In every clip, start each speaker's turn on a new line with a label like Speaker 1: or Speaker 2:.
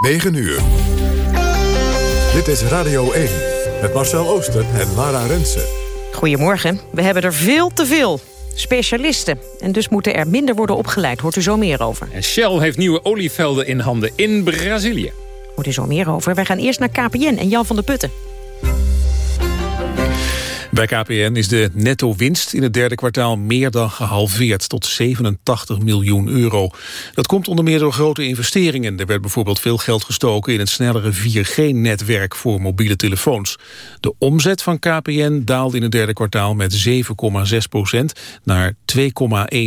Speaker 1: 9 uur. Dit is Radio 1 met Marcel Ooster en Lara Rensen.
Speaker 2: Goedemorgen. We hebben er veel te veel specialisten. En dus moeten er minder worden opgeleid. Hoort u zo meer over.
Speaker 3: En Shell heeft nieuwe olievelden in handen in Brazilië.
Speaker 2: Hoort u zo meer over. Wij gaan eerst naar KPN en Jan van der Putten.
Speaker 4: Bij KPN is de netto-winst in het derde kwartaal meer dan gehalveerd tot 87 miljoen euro. Dat komt onder meer door grote investeringen. Er werd bijvoorbeeld veel geld gestoken in het snellere 4G-netwerk voor mobiele telefoons. De omzet van KPN daalde in het derde kwartaal met 7,6 procent naar 2,1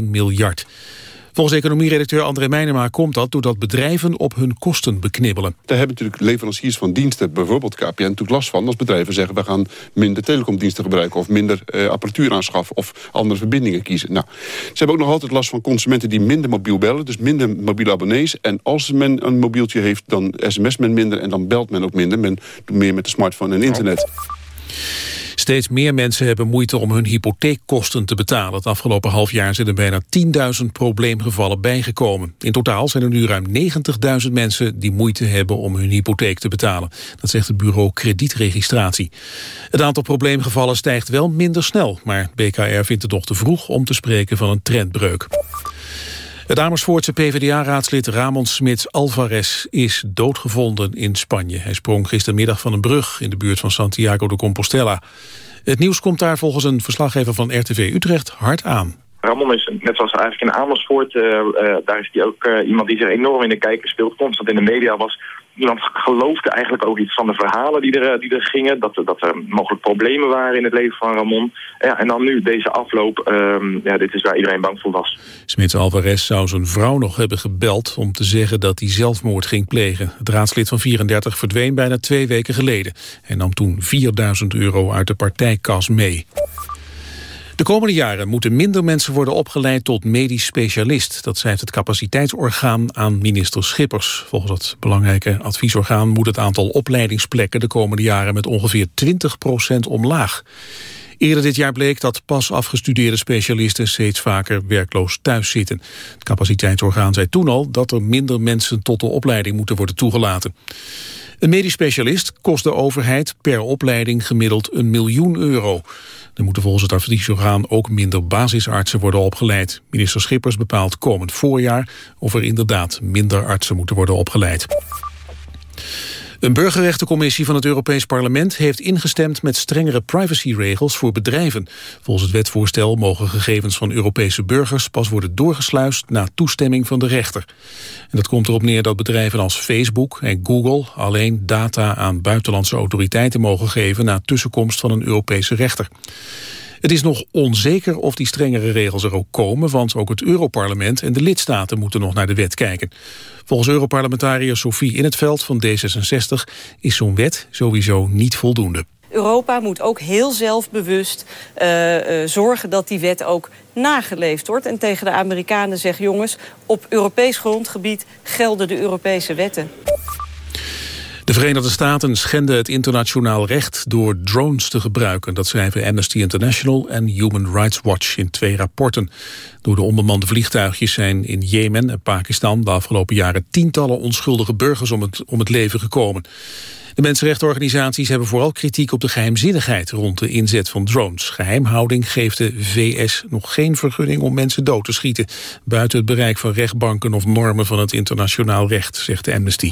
Speaker 4: miljard. Volgens economieredacteur André Meijnema komt dat doordat bedrijven op hun kosten beknibbelen.
Speaker 5: Daar hebben natuurlijk leveranciers van diensten, bijvoorbeeld KPN, natuurlijk last van als bedrijven zeggen we gaan minder telecomdiensten gebruiken of minder uh, apparatuur aanschaffen of andere verbindingen kiezen. Nou, ze hebben ook nog altijd last van consumenten die minder mobiel bellen, dus minder mobiele abonnees. En als men een mobieltje heeft, dan sms men minder en dan belt men ook minder. Men doet meer met de smartphone en internet.
Speaker 4: Steeds meer mensen hebben moeite om hun hypotheekkosten te betalen. Het afgelopen half jaar zijn er bijna 10.000 probleemgevallen bijgekomen. In totaal zijn er nu ruim 90.000 mensen die moeite hebben om hun hypotheek te betalen. Dat zegt het bureau kredietregistratie. Het aantal probleemgevallen stijgt wel minder snel, maar BKR vindt het nog te vroeg om te spreken van een trendbreuk. Het Amersfoortse PvdA-raadslid Ramon Smits Alvarez is doodgevonden in Spanje. Hij sprong gistermiddag van een brug in de buurt van Santiago de Compostela. Het nieuws komt daar volgens een verslaggever van RTV Utrecht hard aan.
Speaker 6: Ramon is net zoals eigenlijk in Amersfoort, uh, uh, daar is hij ook uh, iemand die zich enorm in de kijker speelt, constant in de media was iemand geloofde eigenlijk ook iets van de verhalen die er, die er gingen. Dat, dat er mogelijk problemen waren in het leven van Ramon. Ja, en dan nu deze afloop. Um, ja, dit is waar iedereen bang voor was.
Speaker 4: Smits Alvarez zou zijn vrouw nog hebben gebeld... om te zeggen dat hij zelfmoord ging plegen. Het raadslid van 34 verdween bijna twee weken geleden. en nam toen 4000 euro uit de partijkas mee. De komende jaren moeten minder mensen worden opgeleid tot medisch specialist. Dat zei het capaciteitsorgaan aan minister Schippers. Volgens het belangrijke adviesorgaan moet het aantal opleidingsplekken de komende jaren met ongeveer 20% omlaag. Eerder dit jaar bleek dat pas afgestudeerde specialisten steeds vaker werkloos thuis zitten. Het capaciteitsorgaan zei toen al dat er minder mensen tot de opleiding moeten worden toegelaten. Een medisch specialist kost de overheid per opleiding gemiddeld een miljoen euro. Er moeten volgens het adviesorgaan ook minder basisartsen worden opgeleid. Minister Schippers bepaalt komend voorjaar of er inderdaad minder artsen moeten worden opgeleid. Een burgerrechtencommissie van het Europees Parlement heeft ingestemd met strengere privacyregels voor bedrijven. Volgens het wetvoorstel mogen gegevens van Europese burgers pas worden doorgesluist na toestemming van de rechter. En dat komt erop neer dat bedrijven als Facebook en Google alleen data aan buitenlandse autoriteiten mogen geven na tussenkomst van een Europese rechter. Het is nog onzeker of die strengere regels er ook komen... want ook het Europarlement en de lidstaten moeten nog naar de wet kijken. Volgens Europarlementariër Sophie In het Veld van D66 is zo'n wet sowieso niet voldoende.
Speaker 7: Europa moet ook heel zelfbewust uh, uh, zorgen dat die wet ook nageleefd wordt. En tegen de Amerikanen zeggen, jongens, op Europees grondgebied gelden de Europese wetten.
Speaker 4: De Verenigde Staten schenden het internationaal recht door drones te gebruiken. Dat schrijven Amnesty International en Human Rights Watch in twee rapporten. Door de onbemande vliegtuigjes zijn in Jemen en Pakistan de afgelopen jaren tientallen onschuldige burgers om het, om het leven gekomen. De mensenrechtenorganisaties hebben vooral kritiek op de geheimzinnigheid rond de inzet van drones. Geheimhouding geeft de VS nog geen vergunning om mensen dood te schieten, buiten het bereik van rechtbanken of normen van het internationaal recht, zegt de Amnesty.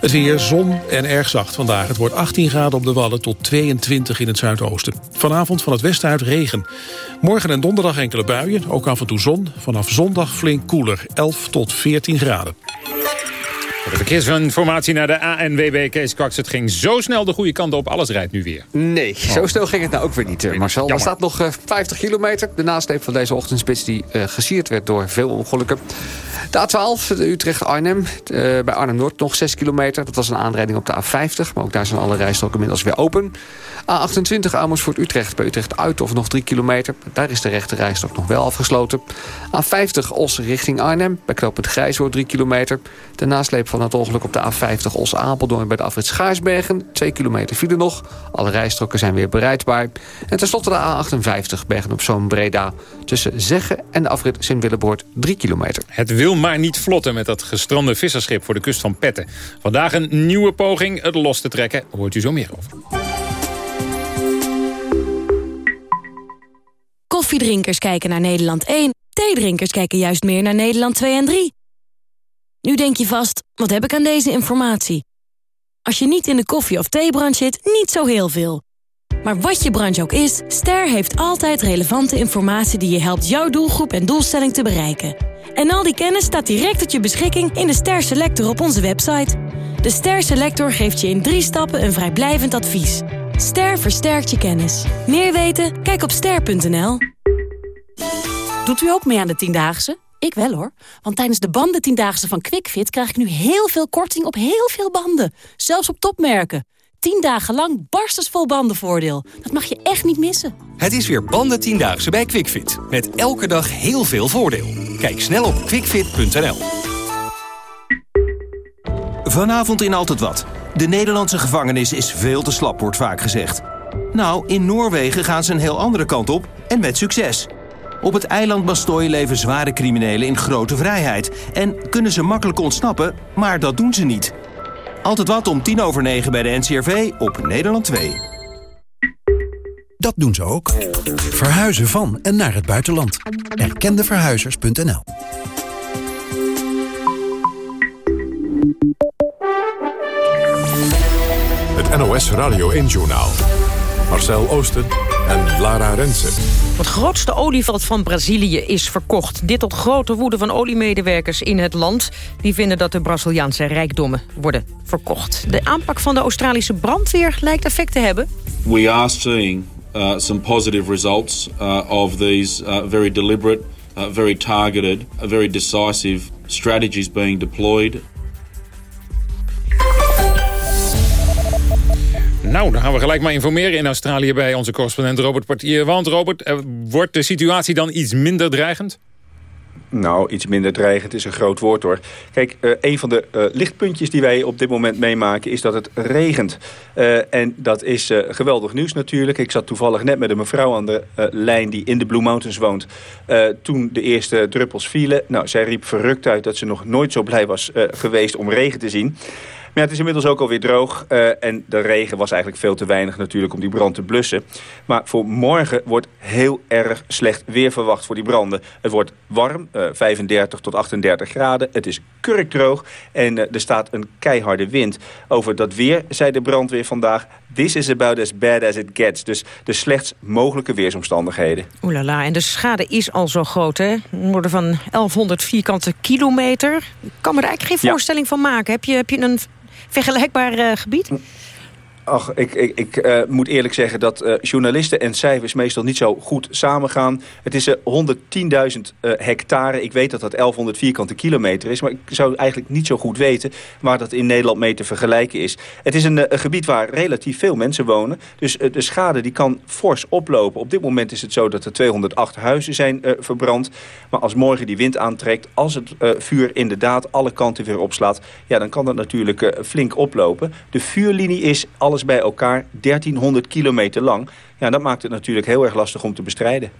Speaker 4: Het weer, zon en erg zacht vandaag. Het wordt 18 graden op de Wallen tot 22 in het zuidoosten. Vanavond van het westen uit regen. Morgen en donderdag enkele buien, ook af en toe zon. Vanaf zondag flink koeler, 11 tot 14 graden.
Speaker 3: Voor de verkeersinformatie naar de ANWB Kees Kwaks. Het ging zo snel de goede kant op. Alles rijdt nu weer.
Speaker 8: Nee, oh. zo snel ging het nou ook weer niet, eh, Marcel. Er staat nog uh, 50 kilometer. De nasleep van deze ochtendspits die uh, gesierd werd door veel ongelukken. De A12, Utrecht-Arnhem. Bij Arnhem-Noord nog 6 kilometer. Dat was een aanrijding op de A50. Maar ook daar zijn alle rijstroken inmiddels weer open. A28 Amersfoort-Utrecht bij Utrecht-Uit of nog 3 kilometer. Daar is de rechte rijstrook nog wel afgesloten. A50 Os richting Arnhem. Bij knooppunt Grijshoort 3 kilometer. De nasleep van het ongeluk op de A50 Os-Apeldoorn bij de afrit Schaarsbergen. 2 kilometer file nog. Alle rijstroken zijn weer bereidbaar. En tenslotte de A58 Bergen op Zoom Breda. Tussen Zeggen en de afrit Sint-Willeboord 3 kilometer.
Speaker 3: Het wil maar niet vlotten met dat gestrande visserschip voor de kust van Petten. Vandaag een nieuwe poging het los te trekken. Hoort u zo meer over.
Speaker 9: Koffiedrinkers kijken naar Nederland 1. Theedrinkers kijken juist meer naar Nederland 2 en 3. Nu denk je vast, wat heb ik aan deze informatie? Als je niet in de koffie- of theebrand zit, niet zo heel veel. Maar wat je branche ook is, Ster heeft altijd relevante informatie... die je helpt jouw doelgroep en doelstelling te bereiken. En al die kennis staat direct tot je beschikking in de Ster Selector op onze website. De Ster Selector geeft je in drie stappen een vrijblijvend advies. Ster versterkt je kennis. Meer weten? Kijk op ster.nl.
Speaker 10: Doet u ook mee aan de Tiendaagse? Ik wel hoor, want tijdens de banden Tiendaagse van QuickFit... krijg ik nu heel veel korting op heel veel banden. Zelfs op topmerken. 10 dagen lang barstensvol bandenvoordeel. Dat mag je echt niet missen.
Speaker 11: Het is weer banden Tiendaagse bij QuickFit. Met elke dag heel veel voordeel. Kijk snel op quickfit.nl.
Speaker 12: Vanavond in Altijd Wat. De Nederlandse gevangenis is veel te slap, wordt vaak gezegd. Nou, in Noorwegen gaan ze een heel andere kant op en met succes. Op het eiland Bastooi leven zware criminelen in grote vrijheid. En kunnen ze makkelijk ontsnappen, maar dat doen ze niet. Altijd wat om tien over negen bij de NCRV op Nederland 2.
Speaker 13: Dat doen ze ook. Verhuizen van en naar het buitenland. Erkendeverhuizers.nl
Speaker 1: Het NOS Radio 1-journaal. Marcel Oosten en Lara Rensen.
Speaker 2: Het grootste olieveld van Brazilië is verkocht. Dit tot grote woede van oliemedewerkers in het land. Die vinden dat de Braziliaanse rijkdommen worden verkocht. De aanpak van de Australische brandweer lijkt effect te hebben.
Speaker 14: We are seeing uh, some positive results uh, of these uh, very deliberate, uh, very targeted, uh, very decisive strategies being deployed.
Speaker 3: Nou, dan gaan we gelijk maar informeren in Australië bij onze correspondent Robert Partier. Want Robert, eh, wordt de situatie dan iets minder dreigend?
Speaker 15: Nou, iets minder dreigend is een groot woord hoor. Kijk, uh, een van de uh, lichtpuntjes die wij op dit moment meemaken is dat het regent. Uh, en dat is geweldig nieuws natuurlijk. Ik zat toevallig net met een mevrouw aan de lijn die in de Blue Mountains woont. toen de eerste druppels vielen. Nou, zij riep verrukt uit dat ze nog nooit zo blij was geweest om regen te zien. Maar het is inmiddels ook alweer droog. Uh, en de regen was eigenlijk veel te weinig natuurlijk om die brand te blussen. Maar voor morgen wordt heel erg slecht weer verwacht voor die branden. Het wordt warm, uh, 35 tot 38 graden. Het is kurkdroog en uh, er staat een keiharde wind. Over dat weer zei de brandweer vandaag... This is about as bad as it gets. Dus de slechtst mogelijke weersomstandigheden.
Speaker 2: Oelala, en de schade is al zo groot, hè? Worden van 1100 vierkante kilometer. Ik kan me er eigenlijk geen voorstelling van maken. Heb je, heb je een vergelijkbaar uh, gebied?
Speaker 15: Ach, ik, ik, ik uh, moet eerlijk zeggen dat uh, journalisten en cijfers meestal niet zo goed samengaan. Het is uh, 110.000 hectare. Ik weet dat dat 1100 vierkante kilometer is. Maar ik zou eigenlijk niet zo goed weten waar dat in Nederland mee te vergelijken is. Het is een, een gebied waar relatief veel mensen wonen. Dus de schade die kan fors oplopen. Op dit moment is het zo dat er 208 huizen zijn verbrand. Maar als morgen die wind aantrekt, als het vuur inderdaad alle kanten weer opslaat... ja, dan kan dat natuurlijk flink oplopen. De vuurlinie is alles bij elkaar 1300 kilometer lang. Ja, dat maakt het natuurlijk heel erg lastig om te bestrijden.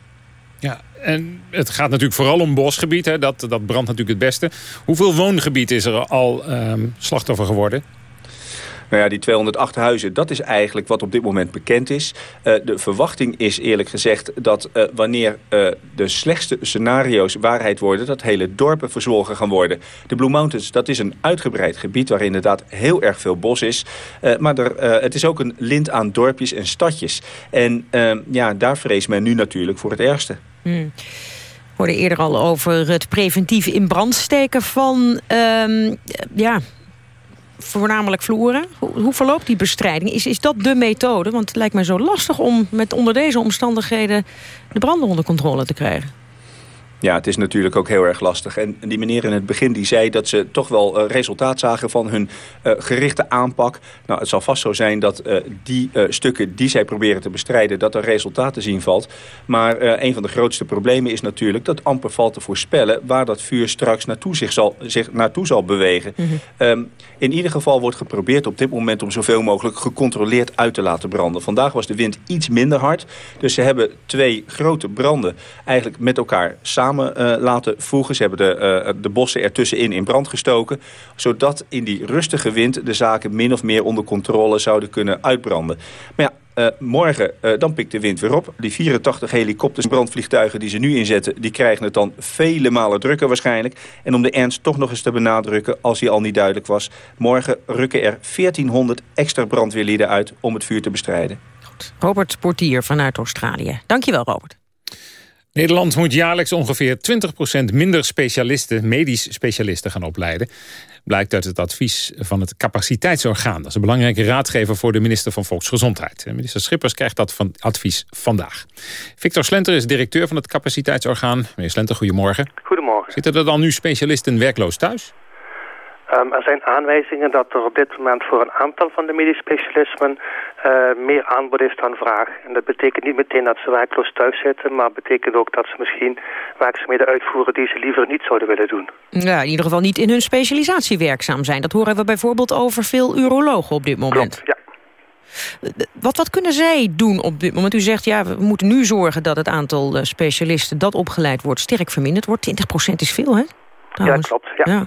Speaker 3: Ja, en het gaat natuurlijk vooral om bosgebied. Hè? Dat, dat brandt natuurlijk het beste. Hoeveel woongebied is er al um, slachtoffer geworden?
Speaker 15: Nou ja, die 208 huizen, dat is eigenlijk wat op dit moment bekend is. Uh, de verwachting is eerlijk gezegd dat uh, wanneer uh, de slechtste scenario's waarheid worden... dat hele dorpen verzwolgen gaan worden. De Blue Mountains, dat is een uitgebreid gebied waar inderdaad heel erg veel bos is. maar er, het is ook een lint aan dorpjes en stadjes. En ja, daar vreest men nu natuurlijk voor het ergste.
Speaker 2: Hmm. We hoorden eerder al over het preventieve in brand steken van um, ja, voornamelijk vloeren. Hoe, hoe, verloopt die bestrijding? Is, is dat de methode? Want het lijkt mij zo lastig om met onder deze omstandigheden... de branden onder controle te krijgen.
Speaker 15: Ja, het is natuurlijk ook heel erg lastig. En die meneer in het begin die zei dat ze toch wel uh, resultaat zagen van hun uh, gerichte aanpak. Nou, het zal vast zo zijn dat uh, die stukken die zij proberen te bestrijden, dat er resultaat te zien valt. Maar een van de grootste problemen is natuurlijk dat amper valt te voorspellen waar dat vuur straks naartoe zich, zal, zich naartoe zal bewegen. Mm -hmm. um, in ieder geval wordt geprobeerd op dit moment om zoveel mogelijk gecontroleerd uit te laten branden. Vandaag was de wind iets minder hard. Dus ze hebben twee grote branden eigenlijk met elkaar samen samen laten voegen. Ze hebben de, de bossen ertussenin in brand gestoken. Zodat in die rustige wind de zaken min of meer onder controle zouden kunnen uitbranden. Maar ja, uh, morgen, uh, dan pikt de wind weer op. Die 84 helikopters brandvliegtuigen die ze nu inzetten... die krijgen het dan vele malen drukker waarschijnlijk. En om de ernst toch nog eens te benadrukken, als die al niet duidelijk was... morgen rukken er 1400 extra brandweerlieden uit om het vuur te bestrijden.
Speaker 2: Goed. Robert Portier vanuit Australië. Dankjewel, Robert.
Speaker 3: Nederland moet jaarlijks ongeveer 20% minder specialisten, medisch specialisten gaan opleiden. Blijkt uit het advies van het capaciteitsorgaan. Dat is een belangrijke raadgever voor de minister van Volksgezondheid. Minister Schippers krijgt dat van advies vandaag. Victor Slenter is directeur van het capaciteitsorgaan. Meneer Slenter, goedemorgen.
Speaker 16: Goedemorgen.
Speaker 3: Zitten er dan nu specialisten werkloos thuis?
Speaker 16: Um, er zijn aanwijzingen dat er op dit moment voor een aantal van de medisch specialismen uh, meer aanbod is dan vraag. En dat betekent niet meteen dat ze werkloos thuis zitten, maar betekent ook dat ze misschien werkzaamheden uitvoeren die ze liever niet zouden willen doen.
Speaker 2: Ja, in ieder geval niet in hun specialisatie werkzaam zijn. Dat horen we bijvoorbeeld over veel urologen op dit moment.
Speaker 16: Klopt, ja.
Speaker 2: Wat, wat kunnen zij doen op dit moment? U zegt, ja, we moeten nu zorgen dat het aantal eh, specialisten dat opgeleid wordt sterk verminderd wordt. 20% is veel, hè?
Speaker 16: Ja, klopt. Ja.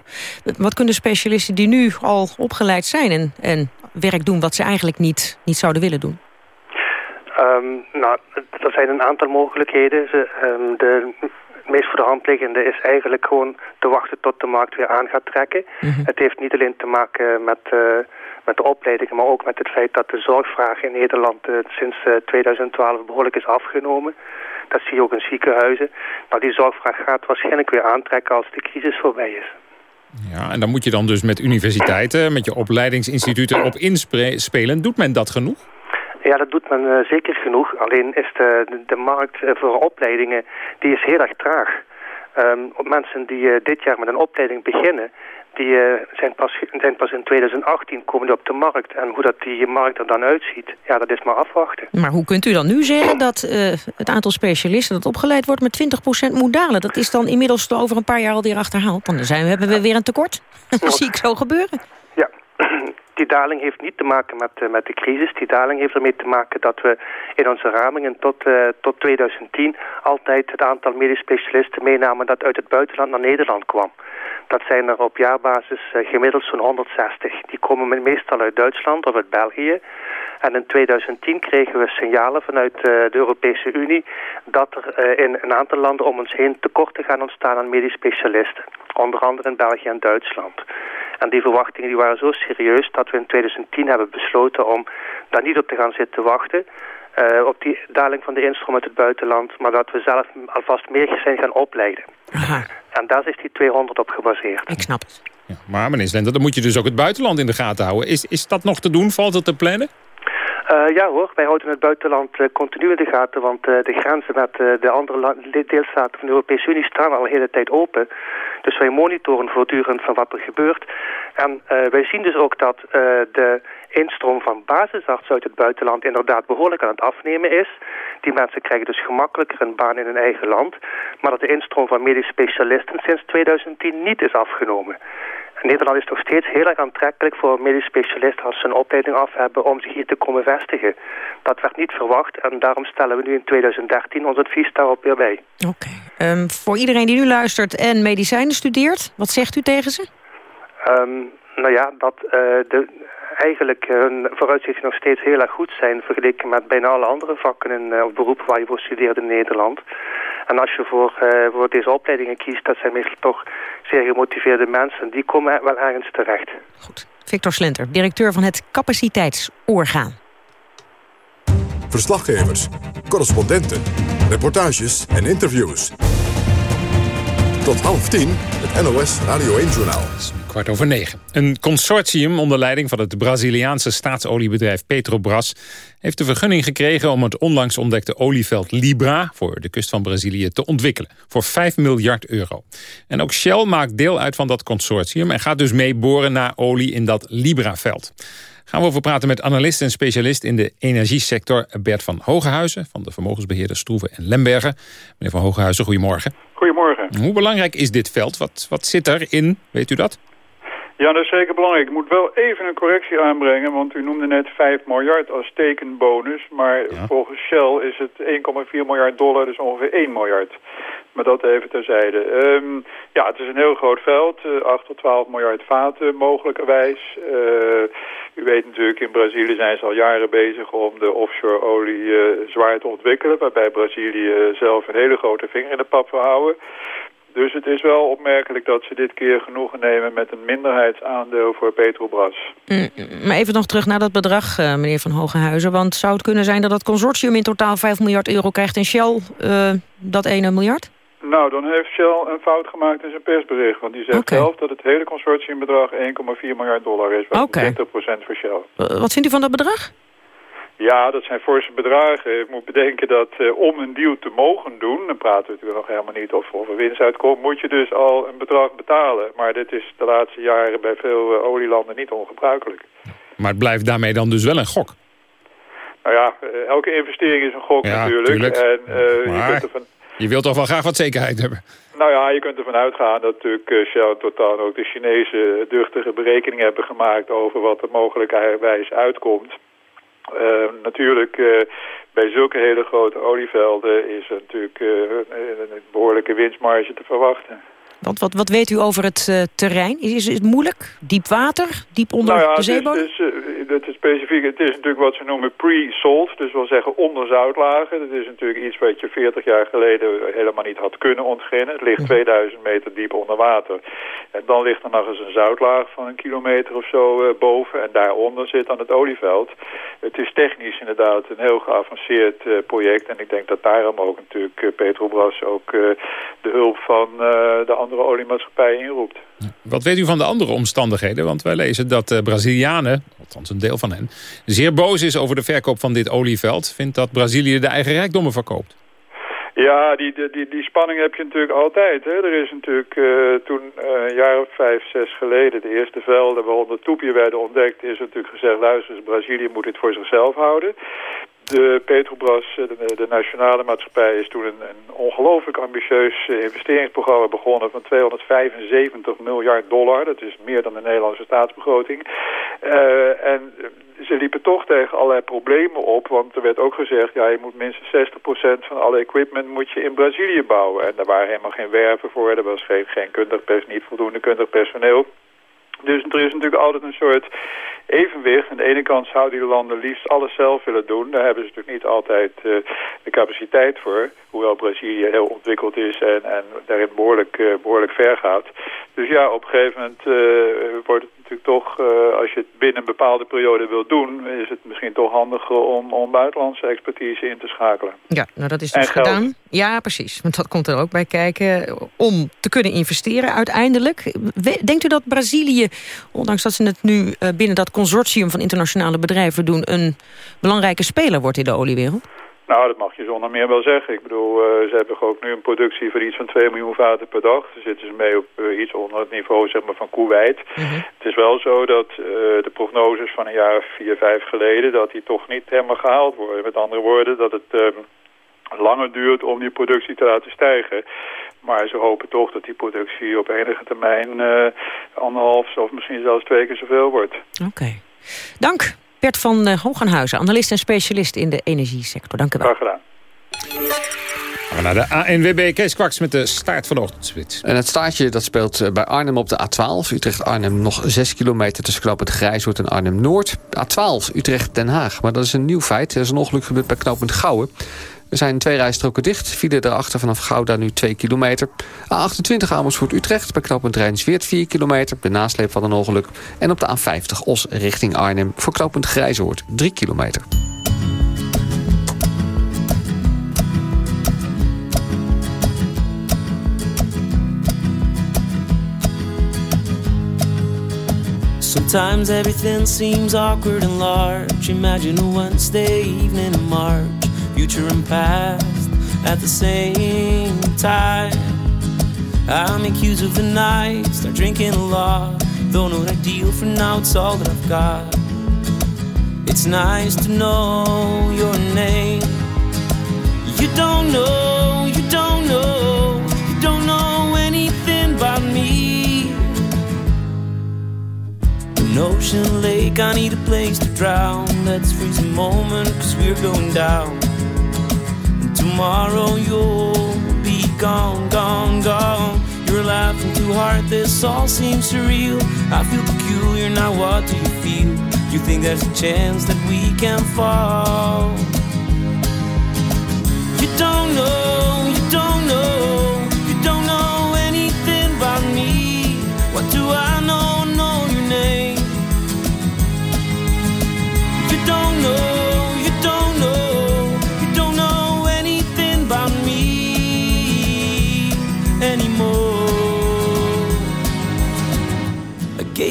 Speaker 2: Wat kunnen specialisten die nu al opgeleid zijn en, en werk doen wat ze eigenlijk niet, niet zouden willen doen?
Speaker 16: Um, nou, er zijn een aantal mogelijkheden. Ze, um, de meest voor de hand liggende is eigenlijk gewoon te wachten tot de markt weer aan gaat trekken. Mhm. Het heeft niet alleen te maken met, uh, met de opleidingen, maar ook met het feit dat de zorgvraag in Nederland uh, sinds uh, eh, 2012 behoorlijk is afgenomen. Dat zie je ook in ziekenhuizen. Nou, die zorgvraag gaat waarschijnlijk weer aantrekken als de crisis voorbij is.
Speaker 3: Ja, en dan moet je dan dus met universiteiten, met je opleidingsinstituten op inspelen. Doet men dat genoeg?
Speaker 16: Ja, dat doet men uh, zeker genoeg. Alleen is de, de, markt uh, voor opleidingen die is heel erg traag. Um, mensen die uh, dit jaar met een opleiding beginnen, die zijn, pas, zijn pas in 2018 komen die op de markt. En hoe dat die markt er dan uitziet, ja, dat is maar afwachten.
Speaker 2: Maar hoe kunt u dan nu zeggen dat het aantal specialisten dat opgeleid wordt met 20% moet dalen? Dat is dan inmiddels over een paar jaar alweer achterhaald. Dan zijn, hebben we weer een tekort. dat zie ik zo gebeuren.
Speaker 16: Ja, die daling heeft niet te maken met, uh, met de crisis. Die daling heeft ermee te maken dat we in onze ramingen tot, uh, tot 2010 altijd het aantal medisch specialisten meenamen dat uit het buitenland naar Nederland kwam. Dat zijn er op jaarbasis uh, gemiddeld zo'n 160. Die komen meestal uit Duitsland of uit België. En in 2010 kregen we signalen vanuit de Europese Unie dat er in een aantal landen om ons heen tekorten gaan ontstaan aan medisch specialisten. Onder andere in België en Duitsland. En die verwachtingen die waren zo serieus dat we in 2010 hebben besloten om daar niet op te gaan zitten wachten. Uh, op die daling van de instroom uit het buitenland, maar dat we zelf alvast meer zijn gaan opleiden.
Speaker 2: Aha.
Speaker 16: En daar is die 200 op gebaseerd.
Speaker 2: Ik snap het.
Speaker 3: Ja, maar meneer Slender, dan moet je dus ook het buitenland in de gaten houden. Is, is dat nog te doen? Valt het te plannen?
Speaker 16: Uh, ja hoor, wij houden het buitenland uh, continu in de gaten, want uh, de grenzen met de andere deelstaten van de Europese Unie staan al een hele tijd open. Dus wij monitoren voortdurend van wat er gebeurt. En wij zien dus ook dat de instroom van basisartsen uit het buitenland inderdaad behoorlijk aan het afnemen is. Die mensen krijgen dus gemakkelijker een baan in hun eigen land. Maar dat de instroom van medisch specialisten sinds 2010 niet is afgenomen. Nederland is nog steeds heel erg aantrekkelijk voor medisch specialisten als ze een opleiding af hebben om zich hier te komen vestigen. Dat werd niet verwacht en daarom stellen we nu in 2013 ons advies daarop weer bij.
Speaker 2: Oké. Ehm, voor iedereen die nu luistert en medicijnen studeert, wat zegt u tegen ze?
Speaker 16: Um, nou ja, dat uh, de, eigenlijk hun vooruitzichten nog steeds heel erg goed zijn... vergeleken met bijna alle andere vakken en uh, beroepen waar je voor studeert in Nederland. En als je voor, uh, voor deze opleidingen kiest, dat zijn meestal toch zeer gemotiveerde mensen. Die komen wel ergens terecht.
Speaker 2: Goed. Victor Slenter, directeur van het Capaciteitsorgaan.
Speaker 1: Verslaggevers, correspondenten, reportages en interviews. Tot half tien, NOS Radio 1-journaal.
Speaker 3: Kwart over negen. Een consortium onder leiding van het Braziliaanse staatsoliebedrijf Petrobras... heeft de vergunning gekregen om het onlangs ontdekte olieveld Libra... voor de kust van Brazilië te ontwikkelen. Voor 5 miljard euro. En ook Shell maakt deel uit van dat consortium... en gaat dus mee boren naar olie in dat Libra-veld. Gaan we over praten met analist en specialist in de energiesector... Bert van Hogehuizen van de vermogensbeheerder Stroeven en Lembergen. Meneer van Hogehuizen, goedemorgen.
Speaker 17: Goedemorgen.
Speaker 3: Hoe belangrijk is dit veld? Wat, wat zit erin? Weet u dat?
Speaker 17: Ja, dat is zeker belangrijk. Ik moet wel even een correctie aanbrengen, want u noemde net 5 miljard als tekenbonus. Maar volgens Shell is het 1,4 miljard dollar, dus ongeveer 1 miljard. Maar dat even terzijde. Ehm, ja, het is een heel groot veld. Uh, 8 tot 12 miljard vaten mogelijkerwijs. Uh, u weet natuurlijk, in Brazilië zijn ze al jaren bezig om de offshore olie uh, zwaar te ontwikkelen. Waarbij Brazilië zelf een hele grote vinger in de pap wil houden. Dus het is wel opmerkelijk dat ze dit keer genoegen nemen met een minderheidsaandeel voor Petrobras.
Speaker 2: Mm, maar even nog terug naar dat bedrag, meneer Van Hogenhuizen. Want zou het kunnen zijn dat het consortium in totaal 5 miljard euro krijgt en Shell dat 1 miljard?
Speaker 17: Nou, dan heeft Shell een fout gemaakt in zijn persbericht. Want die zegt okay. zelf dat het hele consortiumbedrag 1,4 miljard dollar is. Wat okay. 20% voor Shell.
Speaker 2: Uh, wat vindt u van dat bedrag?
Speaker 17: Ja, dat zijn forse bedragen. Ik moet bedenken dat uh, om een deal te mogen doen... dan praten we natuurlijk nog helemaal niet of, of er winst uitkomt... moet je dus al een bedrag betalen. Maar dit is de laatste jaren bij veel uh, olielanden niet ongebruikelijk.
Speaker 3: Maar het blijft daarmee dan dus wel een gok?
Speaker 17: Nou ja, uh, elke investering is een gok
Speaker 3: ja,
Speaker 17: natuurlijk.
Speaker 3: Tuurlijk.
Speaker 17: En,
Speaker 3: maar je, kunt ervan... je wilt toch wel graag wat zekerheid hebben?
Speaker 17: Nou ja, je kunt ervan uitgaan dat natuurlijk Shell totaal ook de Chinese duchtige berekeningen hebben gemaakt... over wat er mogelijkerwijs uitkomt... Uh, natuurlijk, uh, bij zulke hele grote olievelden is er natuurlijk een behoorlijke winstmarge te verwachten.
Speaker 2: Want wat, wat weet u over het uh, terrein? Is, is, het moeilijk? Diep water? Diep onder
Speaker 17: nou ja,
Speaker 2: de zeebodem?
Speaker 17: Het is, het, is, het is specifiek, het is natuurlijk wat ze noemen pre-salt. Dus wil zeggen onder zoutlagen. Dat is natuurlijk iets wat je 40 jaar geleden helemaal niet had kunnen ontginnen. Het ligt 2000 meter diep onder water. En dan ligt er nog eens een zoutlaag van een kilometer of zo uh, boven. En daaronder zit dan het olieveld. Het is technisch inderdaad een heel geavanceerd uh, project. En ik denk dat daarom ook natuurlijk Petrobras ook de hulp van de andere andere oliemaatschappijen inroept.
Speaker 3: Wat weet u van de andere omstandigheden? Want wij lezen dat de Brazilianen, althans een deel van hen... zeer boos is over de verkoop van dit olieveld. Vindt dat Brazilië de eigen rijkdommen verkoopt?
Speaker 17: Ja, die, die, die spanning heb je natuurlijk altijd. Hè. Er is natuurlijk uh, toen uh, een jaar of vijf, zes geleden... de eerste velden waaronder toepje werden ontdekt... is natuurlijk gezegd, luister, Brazilië moet dit voor zichzelf houden. De Petrobras, de, de, nationale maatschappij, is toen een, een ongelooflijk ambitieus investeringsprogramma begonnen van 275 miljard dollar. Dat is meer dan de Nederlandse staatsbegroting. Uh, en ze liepen toch tegen allerlei problemen op, want er werd ook gezegd, ja, je moet minstens 60% van alle equipment moet je in Brazilië bouwen. En daar waren helemaal geen werven voor, er was geen, geen kundig pers, niet voldoende kundig personeel. Dus er is natuurlijk altijd een soort evenwicht. Aan de ene kant zouden die landen liefst alles zelf willen doen. Daar hebben ze natuurlijk niet altijd uh, de capaciteit voor. Hoewel Brazilië heel ontwikkeld is en, en daarin behoorlijk, uh, behoorlijk ver gaat. Dus ja, op een gegeven moment uh, wordt het natuurlijk toch, als je het binnen een bepaalde periode wil doen... is het misschien toch handiger om, om buitenlandse expertise in te schakelen.
Speaker 2: Ja, nou dat is dus gedaan. Ja, precies. Want dat komt er ook bij kijken. Om te kunnen investeren uiteindelijk. Denkt u dat Brazilië, ondanks dat ze het nu binnen dat consortium van internationale bedrijven doen... een belangrijke speler wordt in de oliewereld?
Speaker 17: Nou, dat mag je zonder meer wel zeggen. Ik bedoel, uh, ze hebben ook nu een productie van iets van 2 miljoen vaten per dag. Daar zitten ze mee op uh, iets onder het niveau zeg maar, van Kuwait. Mm -hmm. Het is wel zo dat uh, de prognoses van een jaar of vier, vijf geleden... dat die toch niet helemaal gehaald worden. Met andere woorden, dat het ehm, langer duurt om die productie te laten stijgen. Maar ze hopen toch dat die productie op enige termijn anderhalf of misschien zelfs twee keer zoveel wordt.
Speaker 2: Oké. Okay. Dank. Bert van uh, Hogenhuizen, analist en specialist in de energiesector. Dank u wel.
Speaker 17: Graag gedaan.
Speaker 3: Gaan we naar de ANWB Kees Kwaks met de staart van de ochtendspits.
Speaker 8: En het staartje dat speelt bij Arnhem op de A12. Utrecht-Arnhem nog 6 kilometer tussen knooppunt Grijshoort en Arnhem-Noord. A12 Utrecht-Den Haag. Maar dat is een nieuw feit. Er is een ongeluk gebeurd bij knooppunt Gouwen. Er zijn twee rijstroken dicht. File erachter vanaf Gouda nu 2 kilometer. A28 Amersfoort Utrecht bij knooppunt Rijnsweert 4 kilometer. De nasleep van een ongeluk. En op de A50 Os richting Arnhem voor knooppunt Grijzoord 3 kilometer.
Speaker 18: Sometimes everything seems awkward and large. Imagine a Wednesday evening in March. Future and past at the same time. I make use of the night, start drinking a lot. Though not ideal for now, it's all that I've got. It's nice to know your name. You don't know, you don't know, you don't know anything about me. An ocean lake, I need a place to drown. Let's freeze a moment, cause we're going down. Tomorrow you'll be gone, gone, gone. You're laughing too hard, this all seems surreal. I feel peculiar, now what do you feel? You think there's a chance that we can fall? You don't know, you don't know, you don't know anything about me. What do I know? Know your name. You don't know,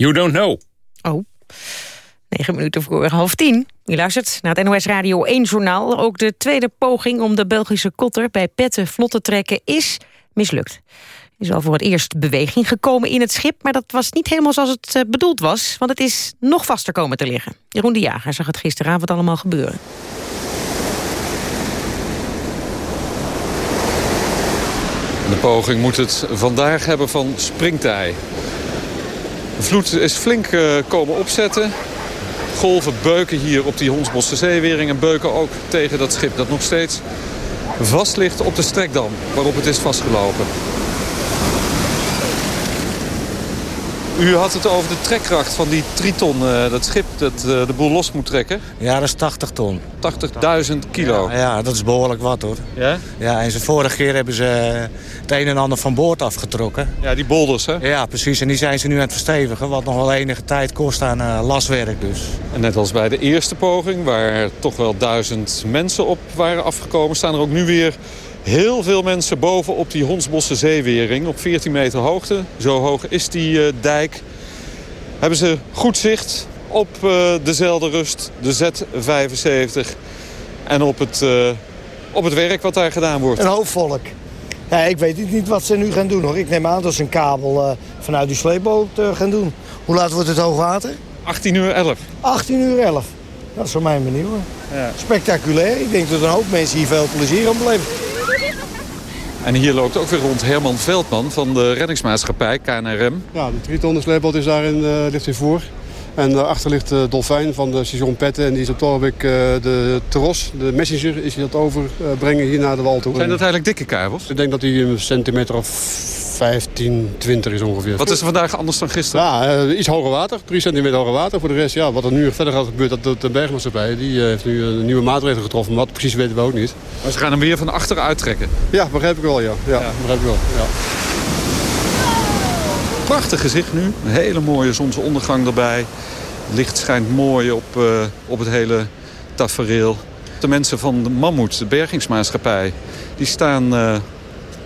Speaker 18: You don't know.
Speaker 2: Oh. Negen minuten voor half tien. U luistert naar het NOS Radio 1-journaal. Ook de tweede poging om de Belgische kotter bij Petten vlot te trekken is mislukt. Er is al voor het eerst beweging gekomen in het schip... maar dat was niet helemaal zoals het eh, bedoeld was... want het is nog vaster komen te liggen. Jeroen de Jager zag het gisteravond allemaal gebeuren.
Speaker 19: De poging moet het vandaag hebben van springtij. De vloed is flink eh, komen opzetten. Golven beuken hier op die Hondsbosse zeewering... en beuken ook tegen dat schip dat nog steeds vast ligt op de strekdam... waarop het is vastgelopen. U had het over de trekkracht van die Triton, eh, dat schip dat eh, de boel los moet trekken.
Speaker 20: Ja, dat is 80 ton.
Speaker 19: 80.000 kilo.
Speaker 20: Ja, ja, dat is behoorlijk wat hoor.
Speaker 19: Ja?
Speaker 20: Ja, en ze vorige keer hebben ze het een en ander van boord afgetrokken.
Speaker 19: Ja, die boulders hè?
Speaker 20: Ja, precies. En die zijn ze nu aan het verstevigen, wat nog wel enige tijd kost aan eh, laswerk dus.
Speaker 19: En net als bij de eerste poging, waar toch wel duizend mensen op waren afgekomen... staan er ook nu weer heel veel mensen boven op die Hondsbosse zeewering... op 14 meter hoogte. Zo hoog is die eh, dijk. Hebben ze goed zicht op eh, dezelfde rust, de Z75... en op het, eh, op het werk wat daar gedaan wordt.
Speaker 21: Een hoop volk. Ja, ik weet niet wat ze nu gaan doen hoor. Ik neem aan dat ze een kabel vanuit die sleepboot gaan doen. Hoe laat wordt het hoogwater?
Speaker 19: 18 uur 11.
Speaker 21: 18 uur 11. Dat is voor mij benieuwen.
Speaker 19: Ja.
Speaker 21: Spectaculair. Ik denk dat een hoop mensen hier veel plezier aan beleven.
Speaker 19: En hier loopt ook weer rond Herman Veldman van de reddingsmaatschappij KNRM.
Speaker 5: Ja, de Triton, is daarin, eh, ligt hier voor. En daarachter ligt de Dolfijn van de station Petten. En die is op het ogenblik eh, de Tros, de Messenger, is hij dat overbrengen hier naar de wal toe.
Speaker 19: Zijn dat eigenlijk dikke kabels?
Speaker 5: Ik denk dat hij een centimeter of 15, 20 is ongeveer.
Speaker 19: Wat is er vandaag anders dan gisteren?
Speaker 5: Ja, eh, iets hoger water. 3 centimeter hoger water. Voor de rest, ja, wat er nu verder gaat gebeuren, dat de bergmaatschappij die eh, heeft nu een nieuwe maatregelen getroffen. Wat precies weten we ook niet.
Speaker 19: Maar ze gaan hem weer van achteren uittrekken.
Speaker 5: Ja, begrijp ik wel, ja. Ja, begrijp ik wel. Ja.
Speaker 19: Prachtig gezicht nu. Een hele mooie zonsondergang erbij. Licht schijnt mooi op, eh, op het hele tafereel. De mensen van de Mammoet, de bergingsmaatschappij, die staan eh,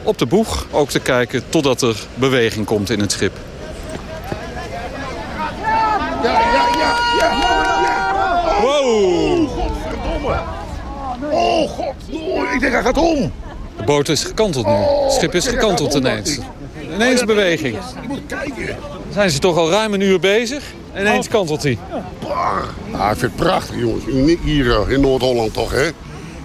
Speaker 19: op de boeg. Ook te kijken totdat er beweging komt in het schip.
Speaker 22: Ja, ja, ja, ja.
Speaker 19: Wow!
Speaker 22: Godverdomme. Oh, god. Oh, ik denk hij gaat om.
Speaker 19: De boot is gekanteld nu. Het schip is gekanteld ineens. Ineens beweging.
Speaker 22: Je moet kijken.
Speaker 19: Zijn ze toch al ruim een uur bezig? Ineens kantelt hij.
Speaker 22: Ah, ik vind het prachtig, jongens. Uniek hier eh, in Noord-Holland toch, hè?